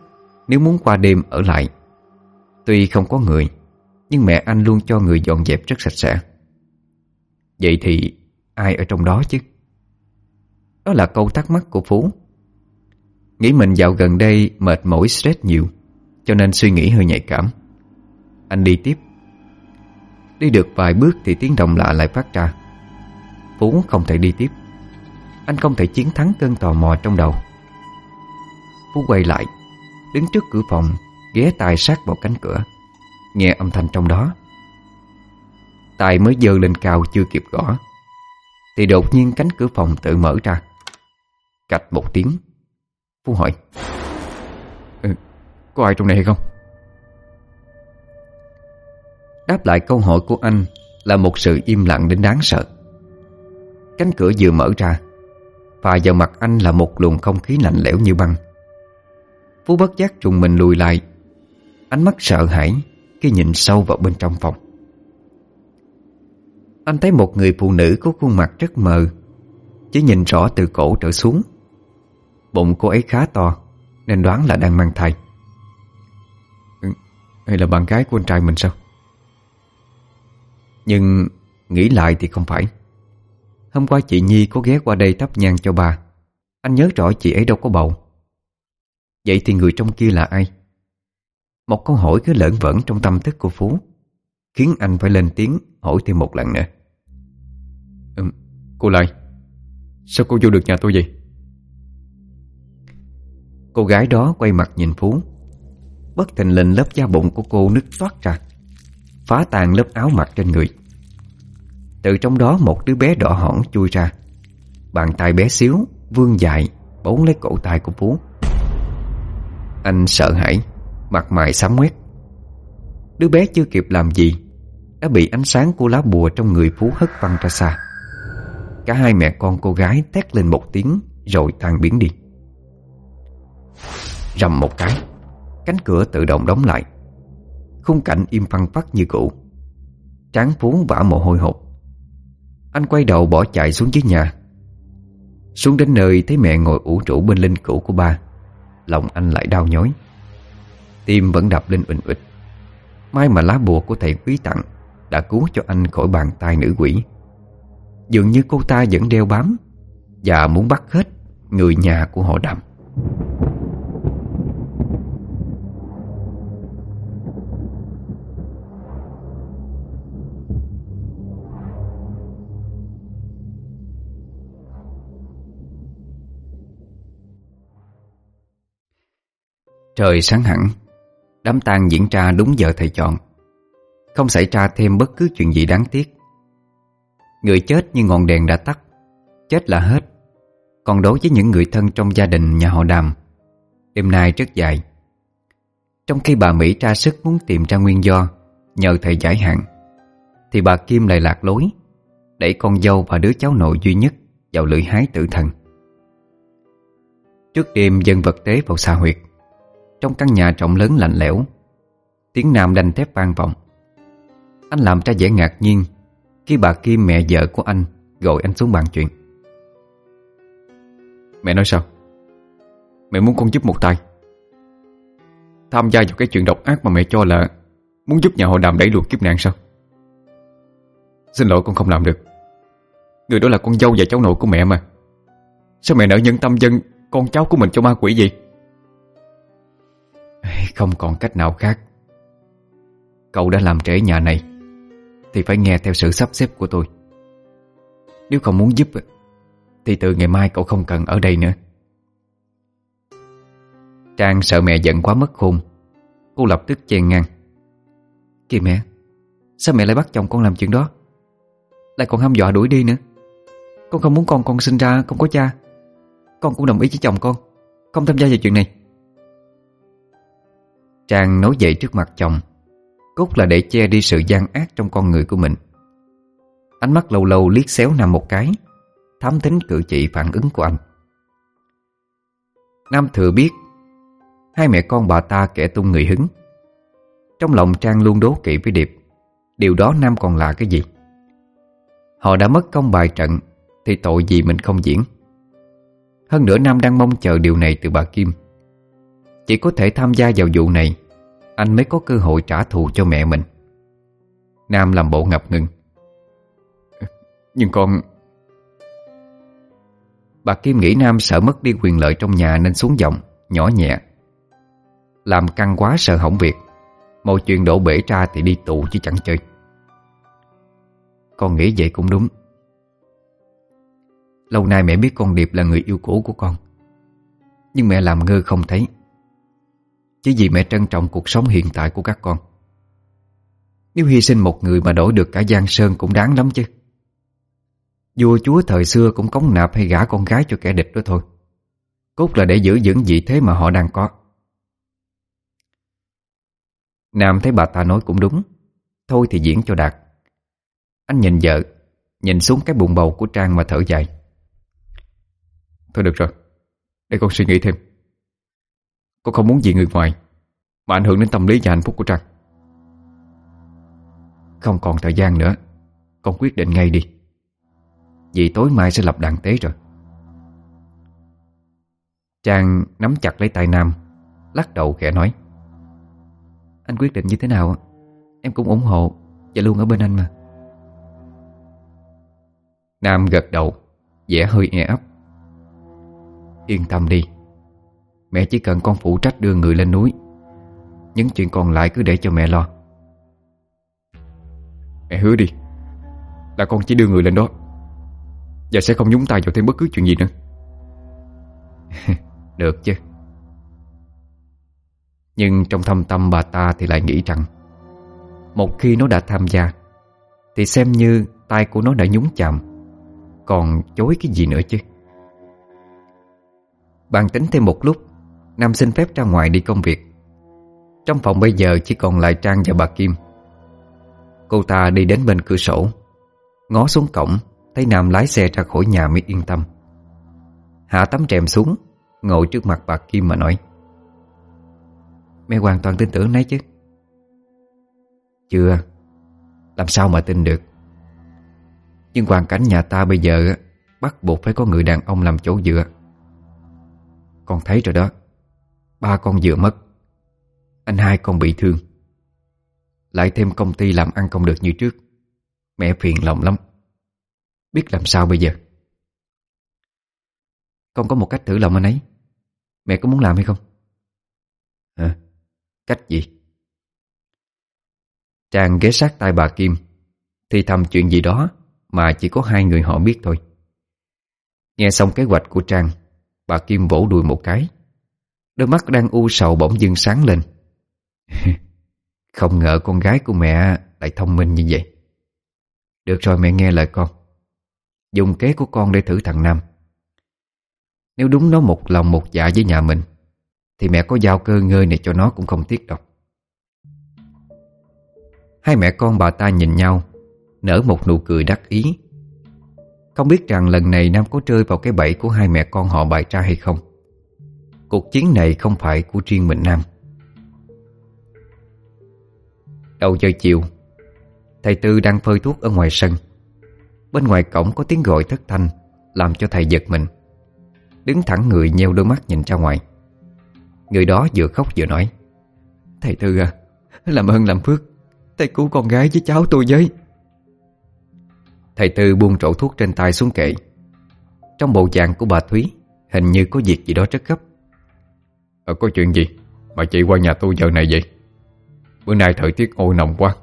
Speaker 1: Nếu muốn qua đêm ở lại, Tuy không có người, Nhưng mẹ anh luôn cho người dọn dẹp rất sạch sẽ. Vậy thì ai ở trong đó chứ? Đó là câu thắc mắc của Phú. Nghĩ mình dạo gần đây mệt mỏi stress nhiều cho nên suy nghĩ hơi nhạy cảm. Anh đi tiếp. Đi được vài bước thì tiếng động lạ lại phát ra. Phú không thể đi tiếp. Anh không thể chiến thắng cơn tò mò trong đầu. Phú quay lại, Đứng trước cửa phòng, Ghé tai sát vào cánh cửa, Nghe âm thanh trong đó. Tài mới dơ lên cao chưa kịp gõ, Thì đột nhiên cánh cửa phòng tự mở ra. Cạch một tiếng Phú hỏi có ai trong này hay không? Đáp lại câu hỏi của anh Là một sự im lặng đến đáng sợ. Cánh cửa vừa mở ra Phà vào mặt anh là một luồng không khí lạnh lẽo như băng. Phú bất giác trùng mình lùi lại, Ánh mắt sợ hãi Khi nhìn sâu vào bên trong phòng. Anh thấy một người phụ nữ có khuôn mặt rất mờ, Chỉ nhìn rõ từ cổ trở xuống. Bụng cô ấy khá to, Nên đoán là đang mang thai hay là bạn gái của anh trai mình sao? Nhưng nghĩ lại thì không phải. Hôm qua chị Nhi có ghé qua đây thắp nhang cho bà. Anh nhớ rõ chị ấy đâu có bầu. Vậy thì người trong kia là ai? Một câu hỏi cứ lợn vẩn trong tâm thức của Phú Khiến anh phải lên tiếng hỏi thêm một lần nữa. Ừ, Cô lại Sao cô vô được nhà tôi vậy? Cô gái đó quay mặt nhìn Phú. Bất thình lình lớp da bụng của cô nứt toát ra, Phá tan lớp áo mặc trên người. Từ trong đó một đứa bé đỏ hỏn chui ra. Bàn tay bé xíu, Vương dài Bấu lấy cổ tay của Phú Anh sợ hãi, Mặt mày xám ngoét Đứa bé chưa kịp làm gì, Đã bị ánh sáng của lá bùa trong người Phú hất văng ra xa. Cả hai mẹ con cô gái thét lên một tiếng, Rồi tan biến đi. Rầm một cái Cánh cửa tự động đóng lại. Khung cảnh im phăng phắc như cũ. Tráng phú vả mồ hôi hột. Anh quay đầu bỏ chạy xuống dưới nhà. Xuống đến nơi thấy mẹ ngồi ủ trụ bên linh cữu của ba. Lòng anh lại đau nhói. Tim vẫn đập lên ụnh ụt May mà lá bùa của thầy quý tặng Đã cứu cho anh khỏi bàn tay nữ quỷ. Dường như cô ta vẫn đeo bám Và muốn bắt hết Người nhà của họ đàm. Trời sáng hẳn, Đám tang diễn ra đúng giờ thầy chọn. Không xảy ra thêm bất cứ chuyện gì đáng tiếc. Người chết như ngọn đèn đã tắt, Chết là hết. Còn đối với những người thân trong gia đình nhà họ đàm, Đêm nay rất dài. Trong khi bà Mỹ tra sức muốn tìm ra nguyên do Nhờ thầy giải hạn, Thì bà Kim lại lạc lối, Đẩy con dâu và đứa cháu nội duy nhất Vào lưỡi hái tử thần. Trước đêm dân vật tế vào xa huyệt trong căn nhà rộng lớn lạnh lẽo. Tiếng Nam đanh thép vang vọng. Anh làm ra vẻ ngạc nhiên Khi bà Kim mẹ vợ của anh Gọi anh xuống bàn chuyện.
Speaker 2: Mẹ nói sao? Mẹ muốn con giúp một tay. Tham gia vào cái chuyện độc ác mà mẹ cho là Muốn giúp nhà họ đàm đẩy lùi kiếp nạn sao? Xin lỗi, con không làm được. Người đó là con dâu và cháu nội của mẹ mà. Sao mẹ nỡ nhân tâm dân Con cháu của mình cho ma quỷ gì
Speaker 1: không còn cách nào khác. Cậu đã làm trễ nhà này, Thì phải nghe theo sự sắp xếp của tôi. Nếu không muốn giúp, Thì từ ngày mai cậu không cần ở đây nữa. Trang sợ mẹ giận quá mất khôn Cô lập tức chen ngang. Kìa mẹ, Sao mẹ lại bắt chồng con làm chuyện đó? Lại còn hăm dọa đuổi đi nữa. Con không muốn con con sinh ra không có cha. Con cũng đồng ý với chồng con, Không tham gia vào chuyện này. Trang nói vậy trước mặt chồng, Cốt là để che đi sự gian ác trong con người của mình. Ánh mắt lâu lâu liếc xéo Nam một cái, Thám thính cử chỉ phản ứng của anh. Nam thừa biết, Hai mẹ con bà ta kẻ tung người hứng. Trong lòng Trang luôn đố kỵ với Điệp, Điều đó Nam còn là cái gì? Họ đã mất công bài trận Thì tội gì mình không diễn? Hơn nữa Nam đang mong chờ điều này từ bà Kim chỉ có thể tham gia vào vụ này Anh mới có cơ hội trả thù cho mẹ mình. Nam làm bộ ngập ngừng.
Speaker 2: Nhưng con
Speaker 1: Bà Kim nghĩ Nam sợ mất đi quyền lợi trong nhà Nên xuống giọng, nhỏ nhẹ. Làm căng quá sợ hỏng việc Mọi chuyện đổ bể ra thì đi tù chứ chẳng chơi. Con nghĩ vậy cũng đúng. Lâu nay mẹ biết con Điệp là người yêu cũ của con Nhưng mẹ làm ngơ không thấy chỉ vì mẹ trân trọng cuộc sống hiện tại của các con. Nếu hy sinh một người mà đổi được cả Giang Sơn cũng đáng lắm chứ. Vua chúa thời xưa cũng cống nạp hay gả con gái cho kẻ địch đó thôi. Cốt là để giữ vững vị thế mà họ đang có. Nam thấy bà ta nói cũng đúng. Thôi thì diễn cho đạt. Anh nhìn vợ, Nhìn xuống cái bụng bầu của Trang mà thở dài.
Speaker 2: Thôi được rồi, Để con suy nghĩ thêm cô không muốn gì người ngoài, Mà ảnh hưởng đến tâm lý và hạnh phúc của Trăng
Speaker 1: Không còn thời gian nữa, Con quyết định ngay đi. Vì tối mai sẽ lập đàn tế rồi. Trang nắm chặt lấy tay Nam, Lắc đầu khẽ nói, Anh quyết định như thế nào? Em cũng ủng hộ Và luôn ở bên anh mà. Nam gật đầu, vẻ hơi e ấp. Yên tâm đi Mẹ chỉ cần con phụ trách đưa người lên núi. Những chuyện còn lại cứ để cho mẹ lo.
Speaker 2: Mẹ hứa đi, Là con chỉ đưa người lên đó. Và sẽ không nhúng tay vào thêm bất cứ chuyện gì nữa.
Speaker 1: Được chứ. Nhưng trong thâm tâm bà ta thì lại nghĩ rằng, Một khi nó đã tham gia, Thì xem như tay của nó đã nhúng chạm Còn chối cái gì nữa chứ? Bàn tính thêm một lúc Nam xin phép ra ngoài đi công việc. Trong phòng bây giờ chỉ còn lại Trang và bà Kim. Cô ta đi đến bên cửa sổ, Ngó xuống cổng, Thấy Nam lái xe ra khỏi nhà mới yên tâm. Hạ tấm rèm xuống, Ngồi trước mặt bà Kim mà nói, Mẹ hoàn toàn tin tưởng nấy chứ. Chưa, Làm sao mà tin được? Nhưng hoàn cảnh nhà ta bây giờ Bắt buộc phải có người đàn ông làm chỗ dựa. Con thấy rồi đó. Ba con vừa mất, Anh hai con bị thương Lại thêm công ty làm ăn không được như trước, Mẹ phiền lòng lắm Biết làm sao bây giờ Con có một cách thử lòng anh ấy Mẹ có muốn làm hay không? Hả? Cách gì? Trang ghé sát tay bà Kim, Thì thầm chuyện gì đó Mà chỉ có hai người họ biết thôi Nghe xong kế hoạch của Trang Bà Kim vỗ đùi một cái Đôi mắt đang u sầu bỗng dưng sáng lên. Không ngờ con gái của mẹ lại thông minh như vậy. Được rồi mẹ nghe lời con. Dùng kế của con để thử thằng Nam. Nếu đúng nó một lòng một dạ với nhà mình, Thì mẹ có giao cơ ngơi này cho nó cũng không tiếc đâu. Hai mẹ con bà ta nhìn nhau, Nở một nụ cười đắc ý. Không biết rằng lần này Nam có rơi vào cái bẫy của hai mẹ con họ bày ra hay không. Cuộc chiến này không phải của riêng mình Nam. Đầu giờ chiều, Thầy Tư đang phơi thuốc ở ngoài sân. Bên ngoài cổng có tiếng gọi thất thanh, Làm cho thầy giật mình. Đứng thẳng người nheo đôi mắt nhìn ra ngoài. Người đó vừa khóc vừa nói, Thầy Tư à Làm ơn làm phước, Thầy cứu con gái với cháu tôi với. Thầy Tư buông trổ thuốc trên tay xuống kệ. Trong bộ dạng của bà Thúy, Hình như có việc gì đó rất gấp
Speaker 2: à, có chuyện gì? Mà chị qua nhà tôi giờ này vậy? Bữa nay thời tiết ôi nồng quá.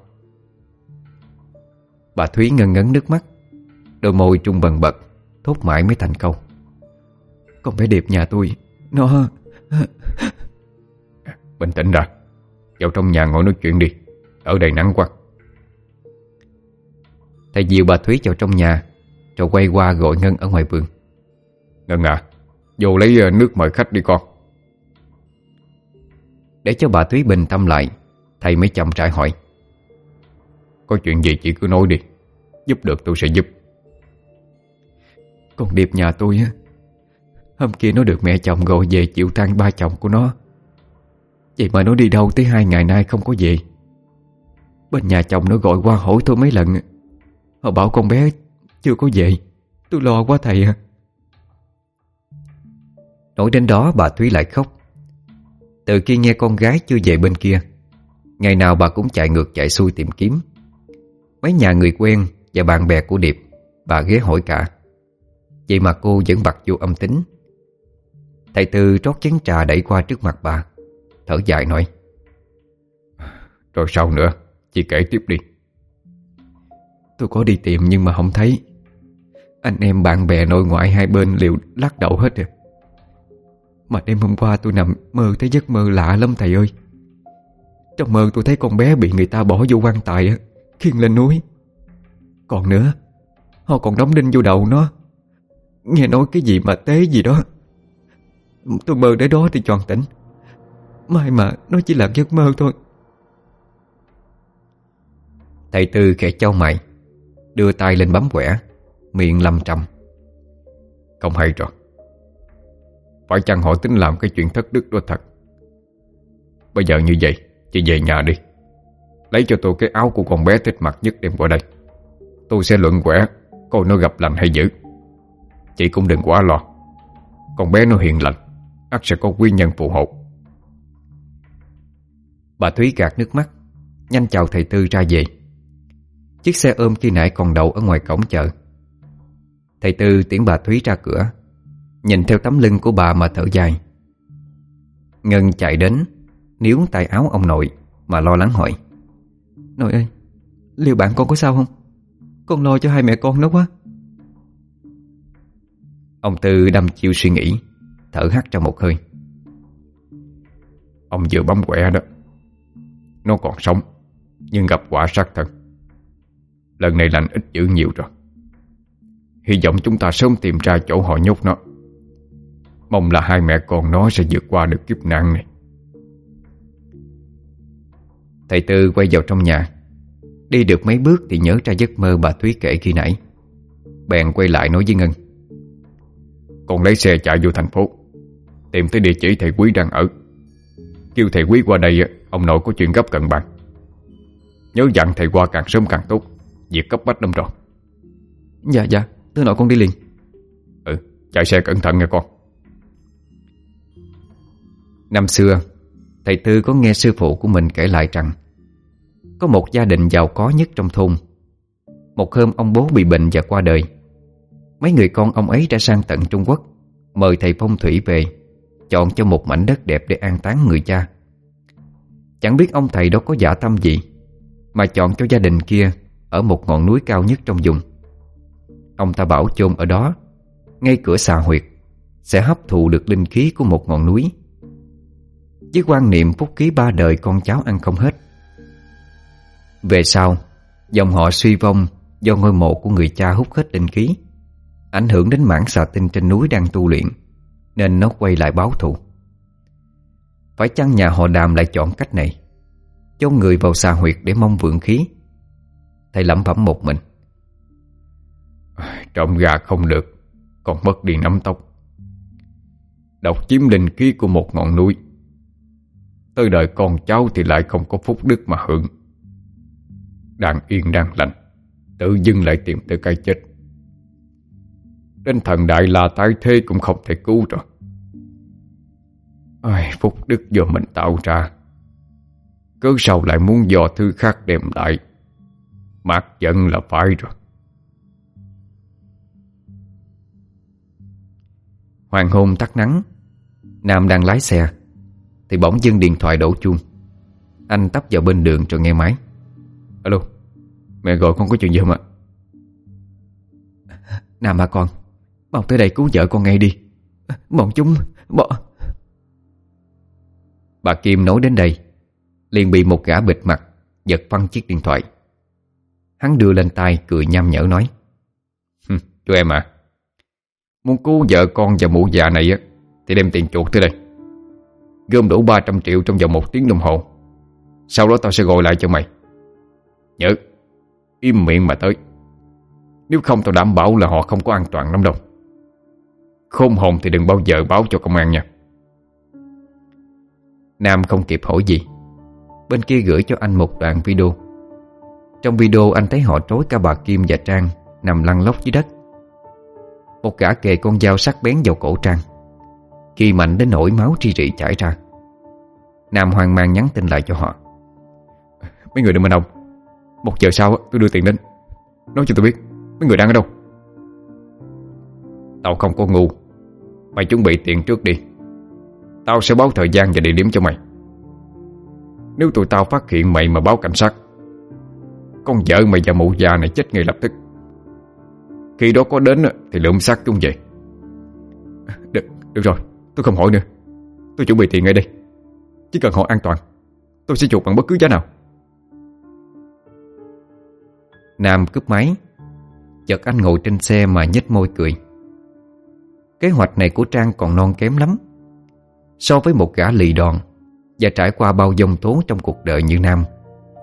Speaker 1: Bà Thúy ngân ngấn nước mắt. Đôi môi trung bần bật Thốt mãi mới thành câu. Con bé Điệp nhà tôi Nó
Speaker 2: Bình tĩnh ra Vào trong nhà ngồi nói chuyện đi. Ở đây nắng quá.
Speaker 1: Thầy dìu bà Thúy vào trong nhà Rồi quay qua gọi Ngân ở ngoài vườn.
Speaker 2: Ngân à Vô lấy ờ, nước mời khách đi con.
Speaker 1: Để cho bà Thúy bình tâm lại, Thầy mới chậm trải hỏi.
Speaker 2: Có chuyện gì chị cứ nói đi, Giúp được tôi sẽ giúp.
Speaker 1: Con Điệp nhà tôi á, Hôm kia nó được mẹ chồng gọi về chịu tang ba chồng của nó. Vậy mà nó đi đâu tới hai ngày nay không có về. Bên nhà chồng nó gọi qua hỏi tôi mấy lần, Họ bảo con bé chưa có về. Tôi lo quá thầy à Nói đến đó bà Thúy lại khóc. Từ khi nghe con gái chưa về bên kia Ngày nào bà cũng chạy ngược chạy xuôi tìm kiếm. Mấy nhà người quen và bạn bè của Điệp Bà ghé hỏi cả. Vậy mà cô vẫn bặt vô âm tính. Thầy Tư trót chén trà đẩy qua trước mặt bà Thở dài nói
Speaker 2: Rồi sao nữa? Chị kể tiếp đi.
Speaker 1: Tôi có đi tìm nhưng mà không thấy. Anh em bạn bè nội ngoại hai bên đều lắc đầu hết rồi mà đêm hôm qua tôi nằm mơ thấy giấc mơ lạ lắm, thầy ơi. Trong mơ tôi thấy con bé bị người ta bỏ vô quan tài Khiêng lên núi. Còn nữa, Họ còn đóng đinh vô đầu nó. Nghe nói cái gì mà tế gì đó. Tôi mơ đến đó thì tròn tỉnh. Mai mà nó chỉ là giấc mơ thôi. Thầy Tư khẽ trao mày, Đưa tay lên bấm quẻ, Miệng lầm trầm.
Speaker 2: Không hay rồi. Phải chăng họ tính làm cái chuyện thất đức đó thật. Bây giờ như vậy, Chị về nhà đi. Lấy cho tôi cái áo của con bé thích mặc nhất đem qua đây. Tôi sẽ luận quẻ, Coi nó gặp lành hay dữ. Chị cũng đừng quá lo. Con bé nó hiền lành, ắt sẽ có quy nhân phù hộ.
Speaker 1: Bà Thúy gạt nước mắt, Nhanh chào thầy Tư ra về. Chiếc xe ôm khi nãy còn đậu ở ngoài cổng chợ. Thầy Tư tiễn bà Thúy ra cửa. Nhìn theo tấm lưng của bà mà thở dài. Ngân chạy đến, Níu tay áo ông nội Mà lo lắng hỏi. Nội ơi, Liệu bạn con có sao không? Con lo cho hai mẹ con nó quá. Ông Tư đâm chiêu suy nghĩ, Thở hắt trong một hơi.
Speaker 2: Ông vừa bấm quẻ đó, Nó còn sống, Nhưng gặp quả sát thân Lần này lành ít dữ nhiều rồi. Hy vọng chúng ta sớm tìm ra chỗ họ nhốt nó. Mong là hai mẹ con nó sẽ vượt qua được kiếp nạn này.
Speaker 1: Thầy Tư quay vào trong nhà. Đi được mấy bước thì nhớ ra giấc mơ bà Thúy kể khi nãy. Bèn quay lại nói với Ngân.
Speaker 2: Con lấy xe chạy vô thành phố. Tìm tới địa chỉ thầy quý đang ở. Kêu thầy quý qua đây Ông nội có chuyện gấp cần bàn. Nhớ dặn thầy qua càng sớm càng tốt. Việc cấp bách lắm rồi.
Speaker 1: Dạ dạ Thưa nội con đi liền.
Speaker 2: Ừ chạy xe cẩn thận nha con
Speaker 1: Năm xưa, Thầy Tư có nghe sư phụ của mình kể lại rằng, Có một gia đình giàu có nhất trong thôn. Một hôm ông bố bị bệnh và qua đời. Mấy người con ông ấy đã sang tận Trung Quốc, Mời thầy phong thủy về, Chọn cho một mảnh đất đẹp để an táng người cha. Chẳng biết ông thầy đó có giả tâm gì, Mà chọn cho gia đình kia Ở một ngọn núi cao nhất trong vùng. Ông ta bảo chôn ở đó, Ngay cửa xà huyệt, Sẽ hấp thụ được linh khí của một ngọn núi. Với quan niệm phúc khí ba đời con cháu ăn không hết. Về sau, Dòng họ suy vong Do ngôi mộ của người cha hút hết linh khí, Ảnh hưởng đến mảng xà tinh trên núi đang tu luyện, Nên nó quay lại báo thù. Phải chăng nhà họ đàm lại chọn cách này? Cho người vào xà huyệt để mong vượng khí. Thầy lẩm bẩm một mình.
Speaker 2: Trộm gà không được, Còn mất đi nắm tóc. Độc chiếm linh khí của một ngọn núi. Tới đời con cháu thì lại không có phúc đức mà hưởng. Đang yên đang lành Tự dưng lại tìm tới cái chết. Đến thần đại là tái thế cũng không thể cứu rồi. Ai, Phúc đức do mình tạo ra. Cớ sao lại muốn dò thứ khác đem lại? Mặc giận là phải rồi.
Speaker 1: Hoàng hôn tắt nắng. Nam đang lái xe. Thì bỗng dưng điện thoại đổ chuông. Anh tấp vào bên đường rồi nghe máy.
Speaker 2: Alo Mẹ gọi con có chuyện gì không ạ?
Speaker 1: Nam à con Mau tới đây cứu vợ con ngay đi. Bọn chúng Bọn Bà Kim nói đến đây liền bị một gã bịt mặt Giật phăng chiếc điện thoại. Hắn đưa lên tay cười nham nhở nói
Speaker 2: Chú em à Muốn cứu vợ con và mụ già này á Thì đem tiền chuột tới đây Gom đủ 300 triệu trong vòng một tiếng đồng hồ. Sau đó tao sẽ gọi lại cho mày. Nhớ, Im miệng mà tới. Nếu không tao đảm bảo là họ không có an toàn lắm đâu. Khôn hồn thì đừng bao giờ báo cho công an nha.
Speaker 1: Nam không kịp hỏi gì. Bên kia gửi cho anh một đoạn video. Trong video anh thấy họ trối cả bà Kim và Trang Nằm lăn lóc dưới đất. Một gã kề con dao sắc bén vào cổ Trang. Khi mạnh đến nỗi máu tri rị chảy ra Nam hoang mang nhắn tin lại cho họ.
Speaker 2: Mấy người đừng mà ông Một giờ sau tôi đưa tiền đến. Nói cho tôi biết Mấy người đang ở đâu? Tao không có ngu. Mày chuẩn bị tiền trước đi. Tao sẽ báo thời gian và địa điểm cho mày. Nếu tụi tao phát hiện mày mà báo cảnh sát Con vợ mày và mụ già này chết ngay lập tức. Khi đó có đến Thì lượm xác chúng về. Được, được rồi. Tôi không hỏi nữa. Tôi chuẩn bị tiền ngay đây. Chỉ cần họ an toàn, Tôi sẽ chuộc bằng bất cứ giá nào.
Speaker 1: Nam cướp máy. Chợt anh ngồi trên xe mà nhếch môi cười. Kế hoạch này của Trang còn non kém lắm. So với một gã lì đòn Và trải qua bao dông tố trong cuộc đời như Nam,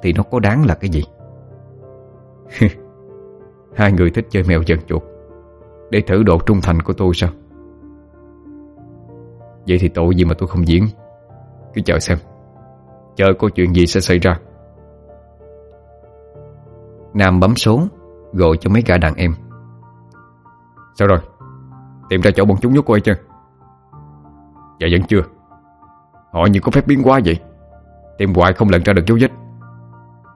Speaker 1: Thì nó có đáng là cái gì?
Speaker 2: Hai người thích chơi mèo giật chuột. Để thử độ trung thành của tôi sao? Vậy thì tội gì mà tôi không diễn? Cứ chờ xem. Chờ có chuyện gì sẽ xảy ra.
Speaker 1: Nam bấm số, Gọi cho mấy gã đàn em.
Speaker 2: Sao rồi? Tìm ra chỗ bọn chúng nhốt cô ấy chưa? Dạ vẫn chưa. Họ như có phép biến quá vậy. Tìm hoài không lần ra được dấu vết.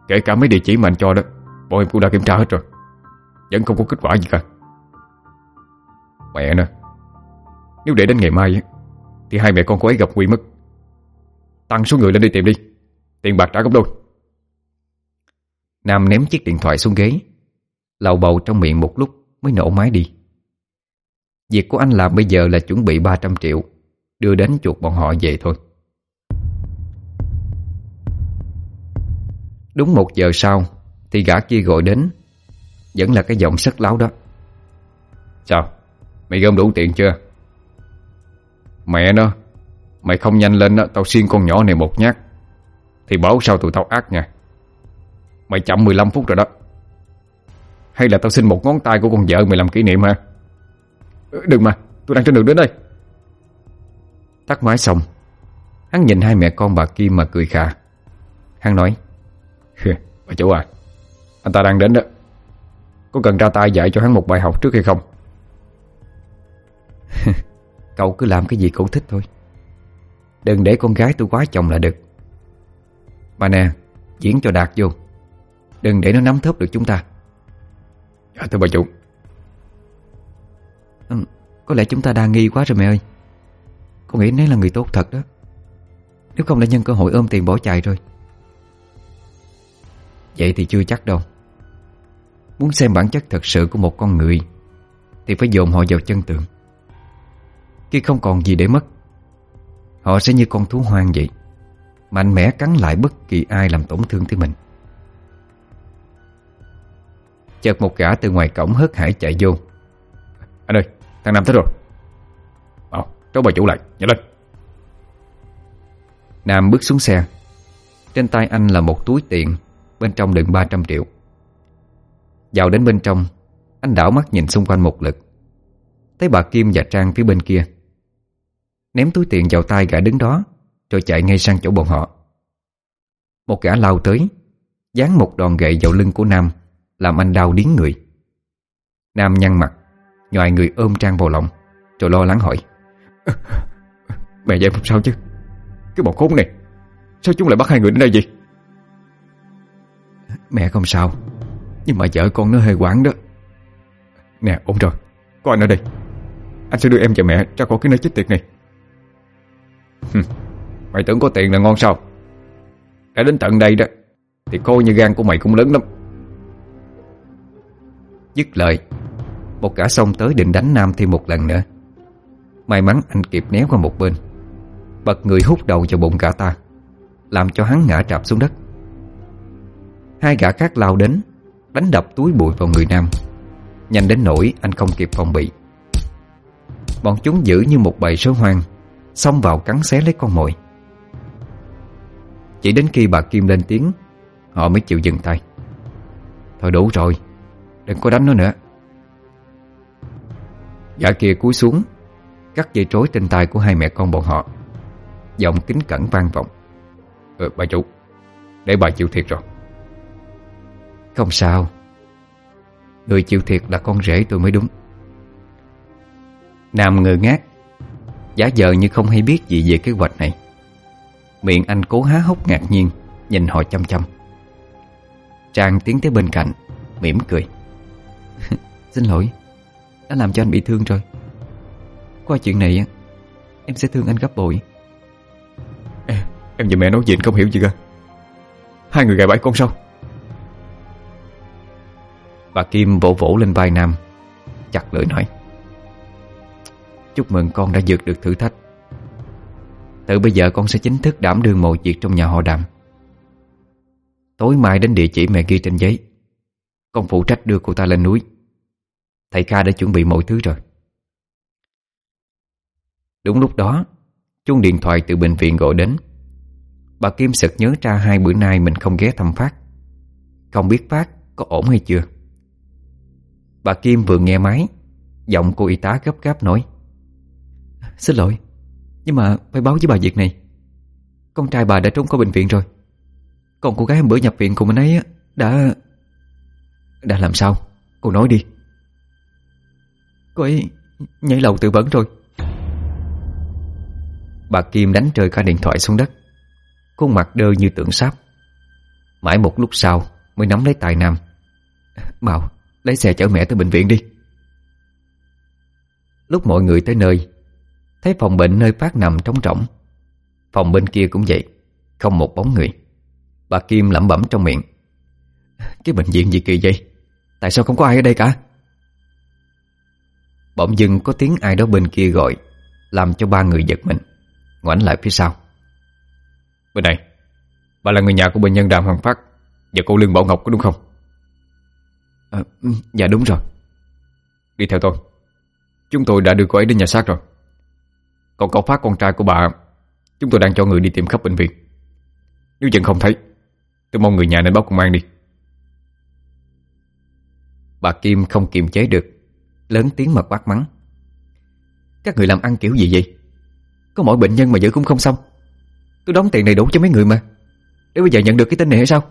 Speaker 2: Kể cả mấy địa chỉ mà anh cho đó, Bọn em cũng đã kiểm tra hết rồi. Vẫn không có kết quả gì cả. Mẹ nè Nếu để đến ngày mai thì hai mẹ con cô ấy gặp nguy mất. Tăng số người lên đi tìm đi. Tiền bạc trả gấp đôi.
Speaker 1: Nam ném chiếc điện thoại xuống ghế. Lầu bầu trong miệng một lúc Mới nổ máy đi. Việc của anh làm bây giờ là chuẩn bị 300 triệu, Đưa đến chuột bọn họ về thôi. Đúng một giờ sau, Thì gã kia gọi đến, Vẫn là cái giọng sất láo đó.
Speaker 2: Sao? Mày gom đủ tiền chưa? Mẹ nó Mày không nhanh lên đó, Tao xiên con nhỏ này một nhát. Thì báo sao tụi tao ác nha. Mày chậm 15 phút rồi đó. Hay là tao xin một ngón tay của con vợ mày làm kỷ niệm ha. Đừng mà, tôi đang trên đường đến đây.
Speaker 1: Tắt máy xong Hắn nhìn hai mẹ con bà Kim mà cười khà. Hắn nói
Speaker 2: Bà chủ à Anh ta đang đến đó. Có cần ra tay dạy cho hắn một bài học trước hay không?
Speaker 1: Cậu cứ làm cái gì cậu thích thôi. Đừng để con gái tôi quá chồng là được. Mà nè Diễn cho đạt vô. Đừng để nó nắm thớp được chúng ta.
Speaker 2: Dạ thưa bà chủ.
Speaker 1: Ừ, Có lẽ chúng ta đa nghi quá rồi mẹ ơi. Con nghĩ nấy là người tốt thật đó Nếu không đã nhân cơ hội ôm tiền bỏ chạy rồi. Vậy thì chưa chắc đâu. Muốn xem bản chất thật sự của một con người Thì phải dồn họ vào chân tường. Khi không còn gì để mất Họ sẽ như con thú hoang vậy Mạnh mẽ cắn lại bất kỳ ai làm tổn thương tới mình. Chợt một gã từ ngoài cổng hớt hải chạy vô.
Speaker 2: Anh ơi, thằng Nam tới rồi. Ờ, Bảo, trốn bà chủ lại, nhanh lên.
Speaker 1: Nam bước xuống xe. Trên tay anh là một túi tiền Bên trong đựng 300 triệu. Vào đến bên trong Anh đảo mắt nhìn xung quanh một lượt. Thấy bà Kim và Trang phía bên kia Ném túi tiền vào tay gã đứng đó Rồi chạy ngay sang chỗ bọn họ. Một gã lao tới Dán một đòn gậy vào lưng của Nam Làm anh đau điếng người. Nam nhăn mặt Nhòi người ôm Trang vào lòng Rồi lo lắng hỏi.
Speaker 2: Mẹ em không sao chứ? Cái bọn khốn này Sao chúng lại bắt hai người đến đây vậy?
Speaker 1: Mẹ không sao Nhưng mà vợ con nó hơi quảng đó.
Speaker 2: Nè ổn rồi Có anh ở đây. Anh sẽ đưa em và mẹ ra khỏi cái nơi chết tiệt này Mày tưởng có tiền là ngon sao? Đã đến tận đây đó, Thì khô như gan của mày cũng lớn lắm.
Speaker 1: Dứt lời, Một gã xông tới định đánh Nam thêm một lần nữa. May mắn anh kịp né qua một bên, Bật người hút đầu vào bụng gã ta, Làm cho hắn ngã trạp xuống đất. Hai gã khác lao đến, Đánh đập túi bụi vào người Nam. Nhanh đến nỗi anh không kịp phòng bị. Bọn chúng giữ như một bầy sói hoang Xông vào cắn xé lấy con mồi. Chỉ đến khi bà Kim lên tiếng Họ mới chịu dừng tay. Thôi đủ rồi Đừng có đánh nó nữa. Gã kia cúi xuống Cắt dây trối trên tay của hai mẹ con bọn họ. Giọng kính cẩn vang vọng.
Speaker 2: Ừ, Bà chủ Để bà chịu thiệt rồi.
Speaker 1: Không sao. Người chịu thiệt là con rể tôi mới đúng. Nam ngơ ngác Giả vờ như không hay biết gì về kế hoạch này. Miệng anh cố há hốc ngạc nhiên Nhìn họ chăm chăm. Trang tiến tới bên cạnh mỉm cười. Xin lỗi Đã làm cho anh bị thương rồi. Qua chuyện này Em sẽ thương anh gấp bội.
Speaker 2: Em, em và mẹ nói gì không hiểu gì cơ. Hai người gài bẫy con sao?
Speaker 1: Bà Kim vỗ vỗ lên vai Nam Chặt lưỡi nói Chúc mừng con đã vượt được thử thách. Từ bây giờ con sẽ chính thức đảm đương mọi việc trong nhà họ đàm. Tối mai đến địa chỉ mẹ ghi trên giấy. Con phụ trách đưa cô ta lên núi. Thầy Kha đã chuẩn bị mọi thứ rồi. Đúng lúc đó, Chuông điện thoại từ bệnh viện gọi đến. Bà Kim sực nhớ ra hai bữa nay mình không ghé thăm Phát. Không biết Phát có ổn hay chưa. Bà Kim vừa nghe máy, Giọng cô y tá gấp gáp nói. Xin lỗi, Nhưng mà phải báo với bà việc này. Con trai bà đã trốn khỏi bệnh viện rồi. Còn cô gái hôm bữa nhập viện cùng anh ấy Đã Đã làm sao? Cô nói đi. Cô ấy nhảy lầu tự vẫn rồi. Bà Kim đánh rơi cả điện thoại xuống đất. Khuôn mặt đơ như tượng sáp. Mãi một lúc sau Mới nắm lấy tài Nam. Bảo, lấy xe chở mẹ tới bệnh viện đi. Lúc mọi người tới nơi Thấy phòng bệnh nơi phát nằm trống rỗng. Phòng bên kia cũng vậy Không một bóng người. Bà Kim lẩm bẩm trong miệng. Cái bệnh viện gì kỳ vậy? Tại sao không có ai ở đây cả? Bỗng dưng có tiếng ai đó bên kia gọi Làm cho ba người giật mình. Ngoảnh lại phía sau.
Speaker 2: Bên này Bà là người nhà của bệnh nhân Đàm Hoàng Phát Và cô Lương Bảo Ngọc có đúng không?
Speaker 1: À, Dạ đúng rồi.
Speaker 2: Đi theo tôi. Chúng tôi đã đưa cô ấy đến nhà xác rồi. Còn cậu Phát con trai của bà. Chúng tôi đang cho người đi tìm khắp bệnh viện. Nếu vẫn không thấy, Tôi mong người nhà nên báo công an đi.
Speaker 1: Bà Kim không kiềm chế được, Lớn tiếng mà quát mắng. Các người làm ăn kiểu gì vậy? Có mỗi bệnh nhân mà giữ cũng không xong. Tôi đóng tiền đầy đủ cho mấy người mà. Để bây giờ nhận được cái tên này hay sao?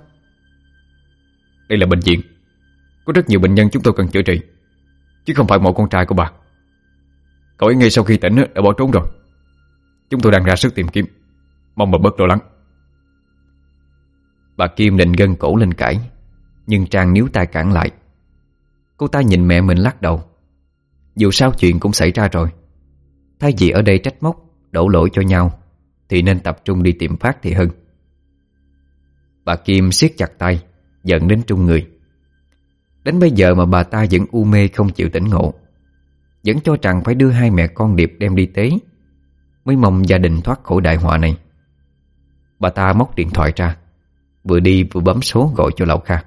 Speaker 2: Đây là bệnh viện. Có rất nhiều bệnh nhân chúng tôi cần chữa trị. Chứ không phải một con trai của bà. Cậu ấy ngay sau khi tỉnh đã bỏ trốn rồi. Chúng tôi đang ra sức tìm kiếm. Mong mà bớt lo lắng.
Speaker 1: Bà Kim định gân cổ lên cãi, Nhưng Trang níu tay cản lại. Cô ta nhìn mẹ mình lắc đầu. Dù sao chuyện cũng xảy ra rồi. Thay vì ở đây trách móc, Đổ lỗi cho nhau, Thì nên tập trung đi tìm Phát thì hơn. Bà Kim siết chặt tay, Giận đến trung người. Đến bây giờ mà bà ta vẫn u mê không chịu tỉnh ngộ. Vẫn cho rằng phải đưa hai mẹ con Điệp đem đi tế Mới mong gia đình thoát khỏi đại họa này. Bà ta móc điện thoại ra Vừa đi vừa bấm số gọi cho Lão Kha.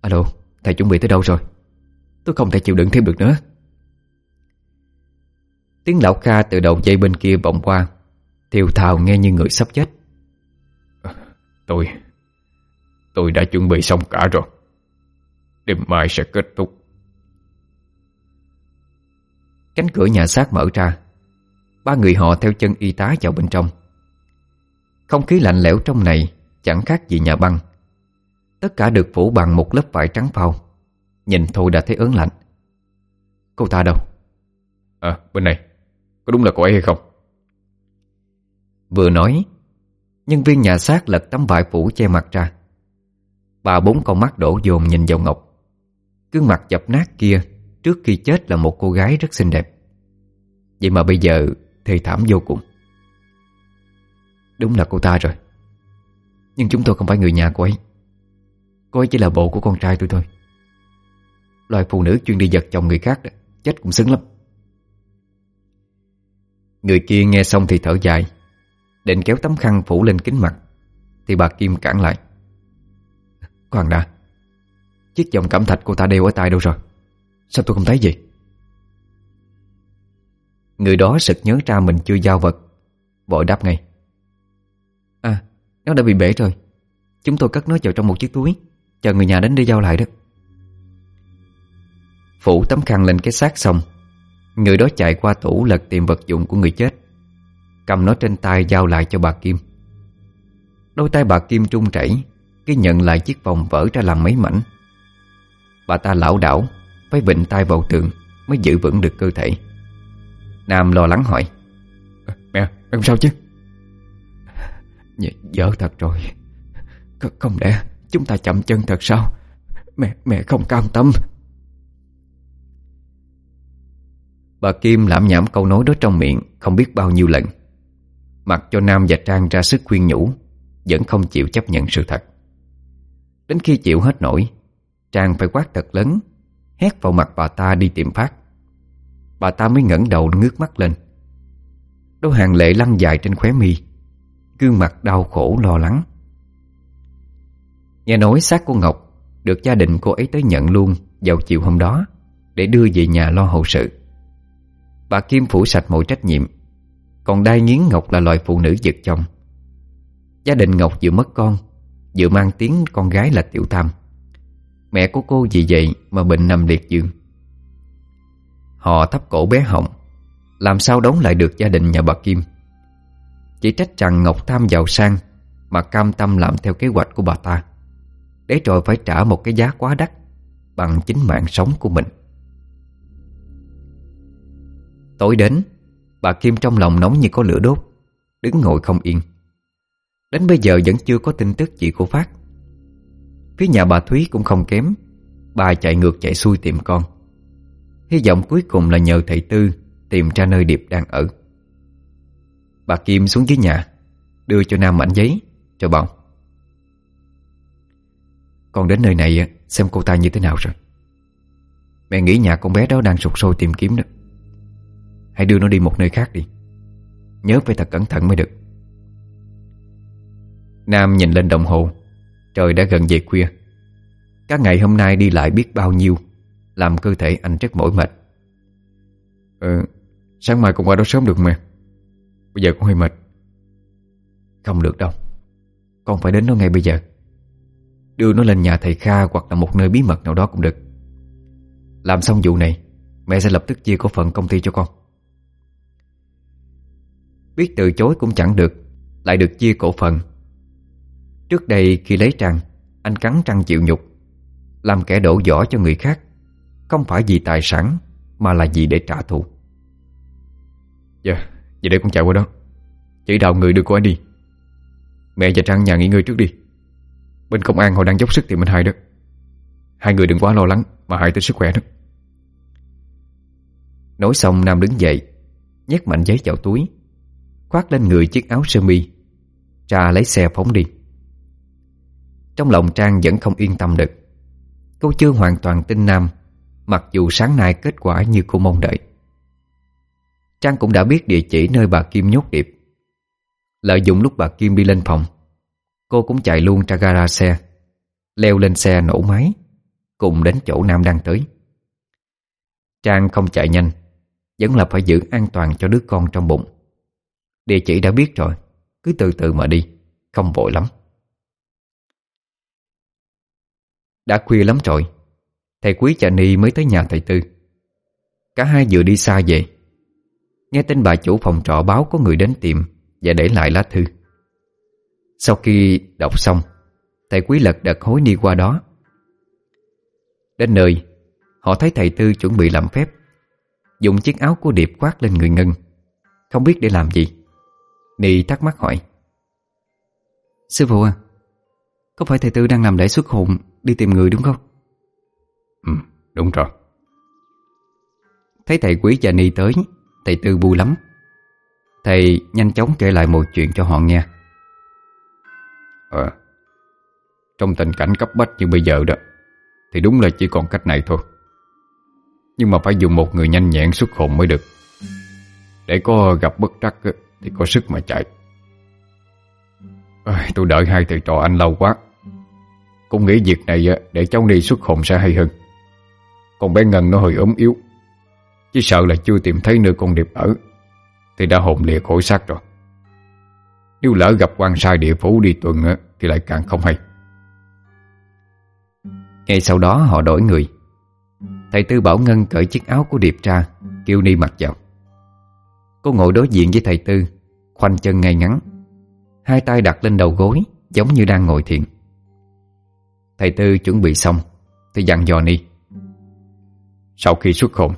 Speaker 1: Alo, thầy chuẩn bị tới đâu rồi? Tôi không thể chịu đựng thêm được nữa. Tiếng Lão Kha từ đầu dây bên kia vọng qua Thiều thào nghe như người sắp chết.
Speaker 2: Tôi Tôi đã chuẩn bị xong cả rồi. Đêm mai sẽ kết thúc.
Speaker 1: Cánh cửa nhà xác mở ra. Ba người họ theo chân y tá vào bên trong. Không khí lạnh lẽo trong này Chẳng khác gì nhà băng. Tất cả được phủ bằng một lớp vải trắng phao. Nhìn thôi đã thấy ớn lạnh. Cô ta đâu?
Speaker 2: À bên này. Có đúng là cô ấy hay không?
Speaker 1: Vừa nói Nhân viên nhà xác lật tấm vải phủ che mặt ra. Bà bốn con mắt đổ dồn nhìn vào Ngọc. Gương mặt dập nát kia Trước khi chết là một cô gái rất xinh đẹp. Vậy mà bây giờ Thê thảm vô cùng. Đúng là cô ta rồi. Nhưng chúng tôi không phải người nhà cô ấy. Cô ấy chỉ là bộ của con trai tôi thôi. Loài phụ nữ chuyên đi giật chồng người khác đó, Chết cũng xứng lắm. Người kia nghe xong thì thở dài Định kéo tấm khăn phủ lên kính mặt Thì bà Kim cản lại. Khoan đã Chiếc vòng cẩm thạch cô ta đeo ở tay đâu rồi? Sao tôi không thấy gì Người đó sực nhớ ra mình chưa giao vật. Vội đáp ngay. À nó đã bị bể rồi. Chúng tôi cất nó vào trong một chiếc túi. Chờ người nhà đến đi giao lại đó. Phủ tấm khăn lên cái xác xong. Người đó chạy qua tủ lật tìm vật dụng của người chết. Cầm nó trên tay giao lại cho bà Kim. Đôi tay bà Kim trung chảy Khi nhận lại chiếc vòng vỡ ra làm mấy mảnh. Bà ta lão đảo. Phải vịnh tay vào tường Mới giữ vững được cơ thể. Nam lo lắng hỏi.
Speaker 2: Mẹ, mẹ không sao chứ?
Speaker 1: Dở thật rồi. C Không lẽ chúng ta chậm chân thật sao? Mẹ mẹ không cam tâm. Bà Kim lãm nhảm câu nói đó trong miệng Không biết bao nhiêu lần. Mặc cho Nam và Trang ra sức khuyên nhủ Vẫn không chịu chấp nhận sự thật. Đến khi chịu hết nổi Trang phải quát thật lớn Hét vào mặt bà ta đi tìm phát. Bà ta mới ngẩng đầu ngước mắt lên. Đôi hàng lệ lăn dài trên khóe mi, Gương mặt đau khổ lo lắng. Nghe nói xác của Ngọc Được gia đình cô ấy tới nhận luôn Vào chiều hôm đó Để đưa về nhà lo hậu sự. Bà Kim phủ sạch mọi trách nhiệm, Còn đai nghiến Ngọc là loại phụ nữ giật chồng. Gia đình Ngọc vừa mất con, Vừa mang tiếng con gái là Tiểu Tam Mẹ của cô vì vậy mà bệnh nằm liệt giường. Họ thấp cổ bé Hồng, Làm sao đóng lại được gia đình nhà bà Kim? Chỉ trách rằng Ngọc Tham giàu sang Mà cam tâm làm theo kế hoạch của bà ta, Để rồi phải trả một cái giá quá đắt Bằng chính mạng sống của mình. Tối đến, Bà Kim trong lòng nóng như có lửa đốt, Đứng ngồi không yên. Đến bây giờ vẫn chưa có tin tức chị của Phát. Phía nhà bà Thúy cũng không kém. Bà chạy ngược chạy xuôi tìm con. Hy vọng cuối cùng là nhờ thầy Tư Tìm ra nơi Điệp đang ở. Bà Kim xuống dưới nhà, Đưa cho Nam mảnh giấy, Cho bảo. Con đến nơi này Xem cô ta như thế nào rồi. Mẹ nghĩ nhà con bé đó đang sụt sôi tìm kiếm đó. Hãy đưa nó đi một nơi khác đi. Nhớ phải thật cẩn thận mới được. Nam nhìn lên đồng hồ Trời đã gần về khuya. Các ngày hôm nay đi lại biết bao nhiêu, Làm cơ thể anh rất mỏi mệt.
Speaker 2: Ờ Sáng mai con qua đó sớm được mà. Bây giờ cũng hơi mệt.
Speaker 1: Không được đâu. Con phải đến nó ngay bây giờ. Đưa nó lên nhà thầy Kha Hoặc là một nơi bí mật nào đó cũng được. Làm xong vụ này, Mẹ sẽ lập tức chia cổ phần công ty cho con. Biết từ chối cũng chẳng được, Lại được chia cổ phần. Trước đây khi lấy Trang Anh cắn răng chịu nhục Làm kẻ đổ vỏ cho người khác Không phải vì tài sản Mà là vì để trả thù.
Speaker 2: Dạ, vậy để con chạy qua đó. Chỉ đạo người đưa cô ấy đi. Mẹ và Trang nhà nghỉ ngơi trước đi. Bên công an họ đang dốc sức tìm anh hai đó. Hai người đừng quá lo lắng Mà hại tới sức khỏe đó.
Speaker 1: Nói xong Nam đứng dậy Nhét mạnh giấy vào túi Khoác lên người chiếc áo sơ mi Trà lấy xe phóng đi trong lòng Trang vẫn không yên tâm được. Cô chưa hoàn toàn tin Nam, Mặc dù sáng nay kết quả như cô mong đợi. Trang cũng đã biết địa chỉ nơi bà Kim nhốt Điệp. Lợi dụng lúc bà Kim đi lên phòng, Cô cũng chạy luôn ra gara xe, Leo lên xe nổ máy, Cùng đến chỗ Nam đang tới. Trang không chạy nhanh, Vẫn là phải giữ an toàn cho đứa con trong bụng. Địa chỉ đã biết rồi, Cứ từ từ mà đi, Không vội lắm. Đã khuya lắm rồi. Thầy quý cha Ni mới tới nhà thầy Tư. Cả hai vừa đi xa về. Nghe tin bà chủ phòng trọ báo có người đến tìm Và để lại lá thư. Sau khi đọc xong, Thầy quý lật đật hối đi qua đó. Đến nơi, Họ thấy thầy Tư chuẩn bị làm phép, Dùng chiếc áo của Điệp khoác lên người Ngân. Không biết để làm gì. Ni thắc mắc hỏi, Sư phụ à có phải thầy Tư đang làm lễ xuất hồn Đi tìm người đúng không?
Speaker 2: Ừ đúng rồi.
Speaker 1: Thấy thầy quý và Ni tới Thầy Tư vui lắm. Thầy nhanh chóng kể lại mọi chuyện cho họ nghe.
Speaker 2: Ờ Trong tình cảnh cấp bách như bây giờ đó Thì đúng là chỉ còn cách này thôi. Nhưng mà phải dùng một người nhanh nhẹn xuất hồn mới được. Để có gặp bất trắc Thì có sức mà chạy à, Tôi đợi hai thầy trò anh lâu quá. Cũng nghĩ việc này Để cháu đi xuất hồn sẽ hay hơn. Còn bé Ngân nó hơi ốm yếu. Chỉ sợ là chưa tìm thấy nơi con điệp ở Thì đã hồn lìa khỏi xác rồi. Nếu lỡ gặp quan sai địa phủ đi tuần Thì lại càng không hay.
Speaker 1: Ngay sau đó họ đổi người. Thầy Tư Bảo Ngân cởi chiếc áo của Điệp ra Kêu Ni mặc vào. Cô ngồi đối diện với thầy Tư Khoanh chân ngay ngắn. Hai tay đặt lên đầu gối, Giống như đang ngồi thiền. Thầy Tư chuẩn bị xong, Thì dặn dò Ni.
Speaker 2: Sau khi xuất hồn,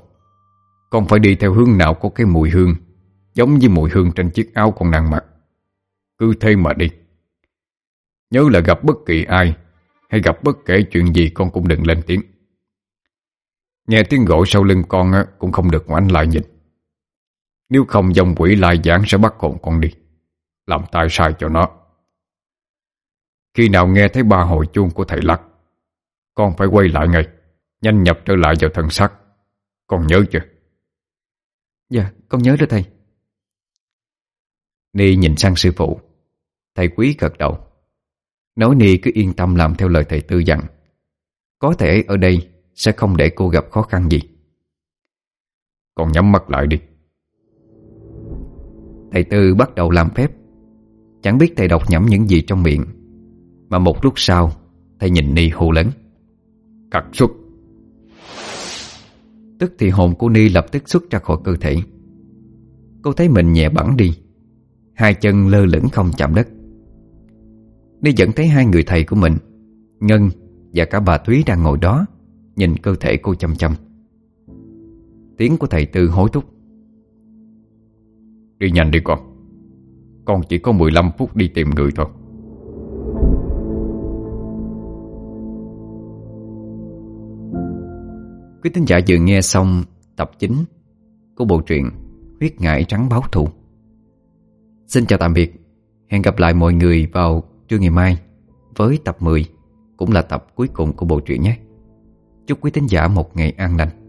Speaker 2: Con phải đi theo hướng nào có cái mùi hương, Giống như mùi hương trên chiếc áo con đang mặc. Cứ thế mà đi. Nhớ là gặp bất kỳ ai, Hay gặp bất kể chuyện gì con cũng đừng lên tiếng. Nghe tiếng gọi sau lưng con Cũng không được ngoảnh lại nhìn. Nếu không, dòng quỷ lại giảng sẽ bắt hồn con đi. Làm tai sai cho nó. Khi nào nghe thấy ba hồi chuông của thầy Lắc Con phải quay lại ngay Nhanh nhập trở lại vào thân xác. Con nhớ chưa?
Speaker 1: Dạ con nhớ rồi thầy. Ni nhìn sang sư phụ. Thầy quý gật đầu. Nói Ni cứ yên tâm làm theo lời thầy tư dặn. Có thể ở đây Sẽ không để cô gặp khó khăn gì.
Speaker 2: Con nhắm mắt lại đi.
Speaker 1: Thầy Tư bắt đầu làm phép Chẳng biết thầy đọc nhẩm những gì trong miệng. Mà một lúc sau, Thầy nhìn Ni hô lớn.
Speaker 2: Cắt xuất
Speaker 1: Tức thì hồn của Ni lập tức xuất ra khỏi cơ thể. Cô thấy mình nhẹ bẵng đi. Hai chân lơ lửng không chạm đất. Ni vẫn thấy hai người thầy của mình, Ngân và cả bà Thúy đang ngồi đó, Nhìn cơ thể cô chăm chăm. Tiếng của thầy Tư hối thúc.
Speaker 2: Đi nhanh đi con. Con chỉ có 15 phút đi tìm người thôi
Speaker 1: Quý thính giả vừa nghe xong tập 9 của bộ truyện Huyết ngải trắng báo thù. Xin chào tạm biệt, hẹn gặp lại mọi người vào trưa ngày mai với tập 10, cũng là tập cuối cùng của bộ truyện nhé. Chúc quý thính giả một ngày an lành.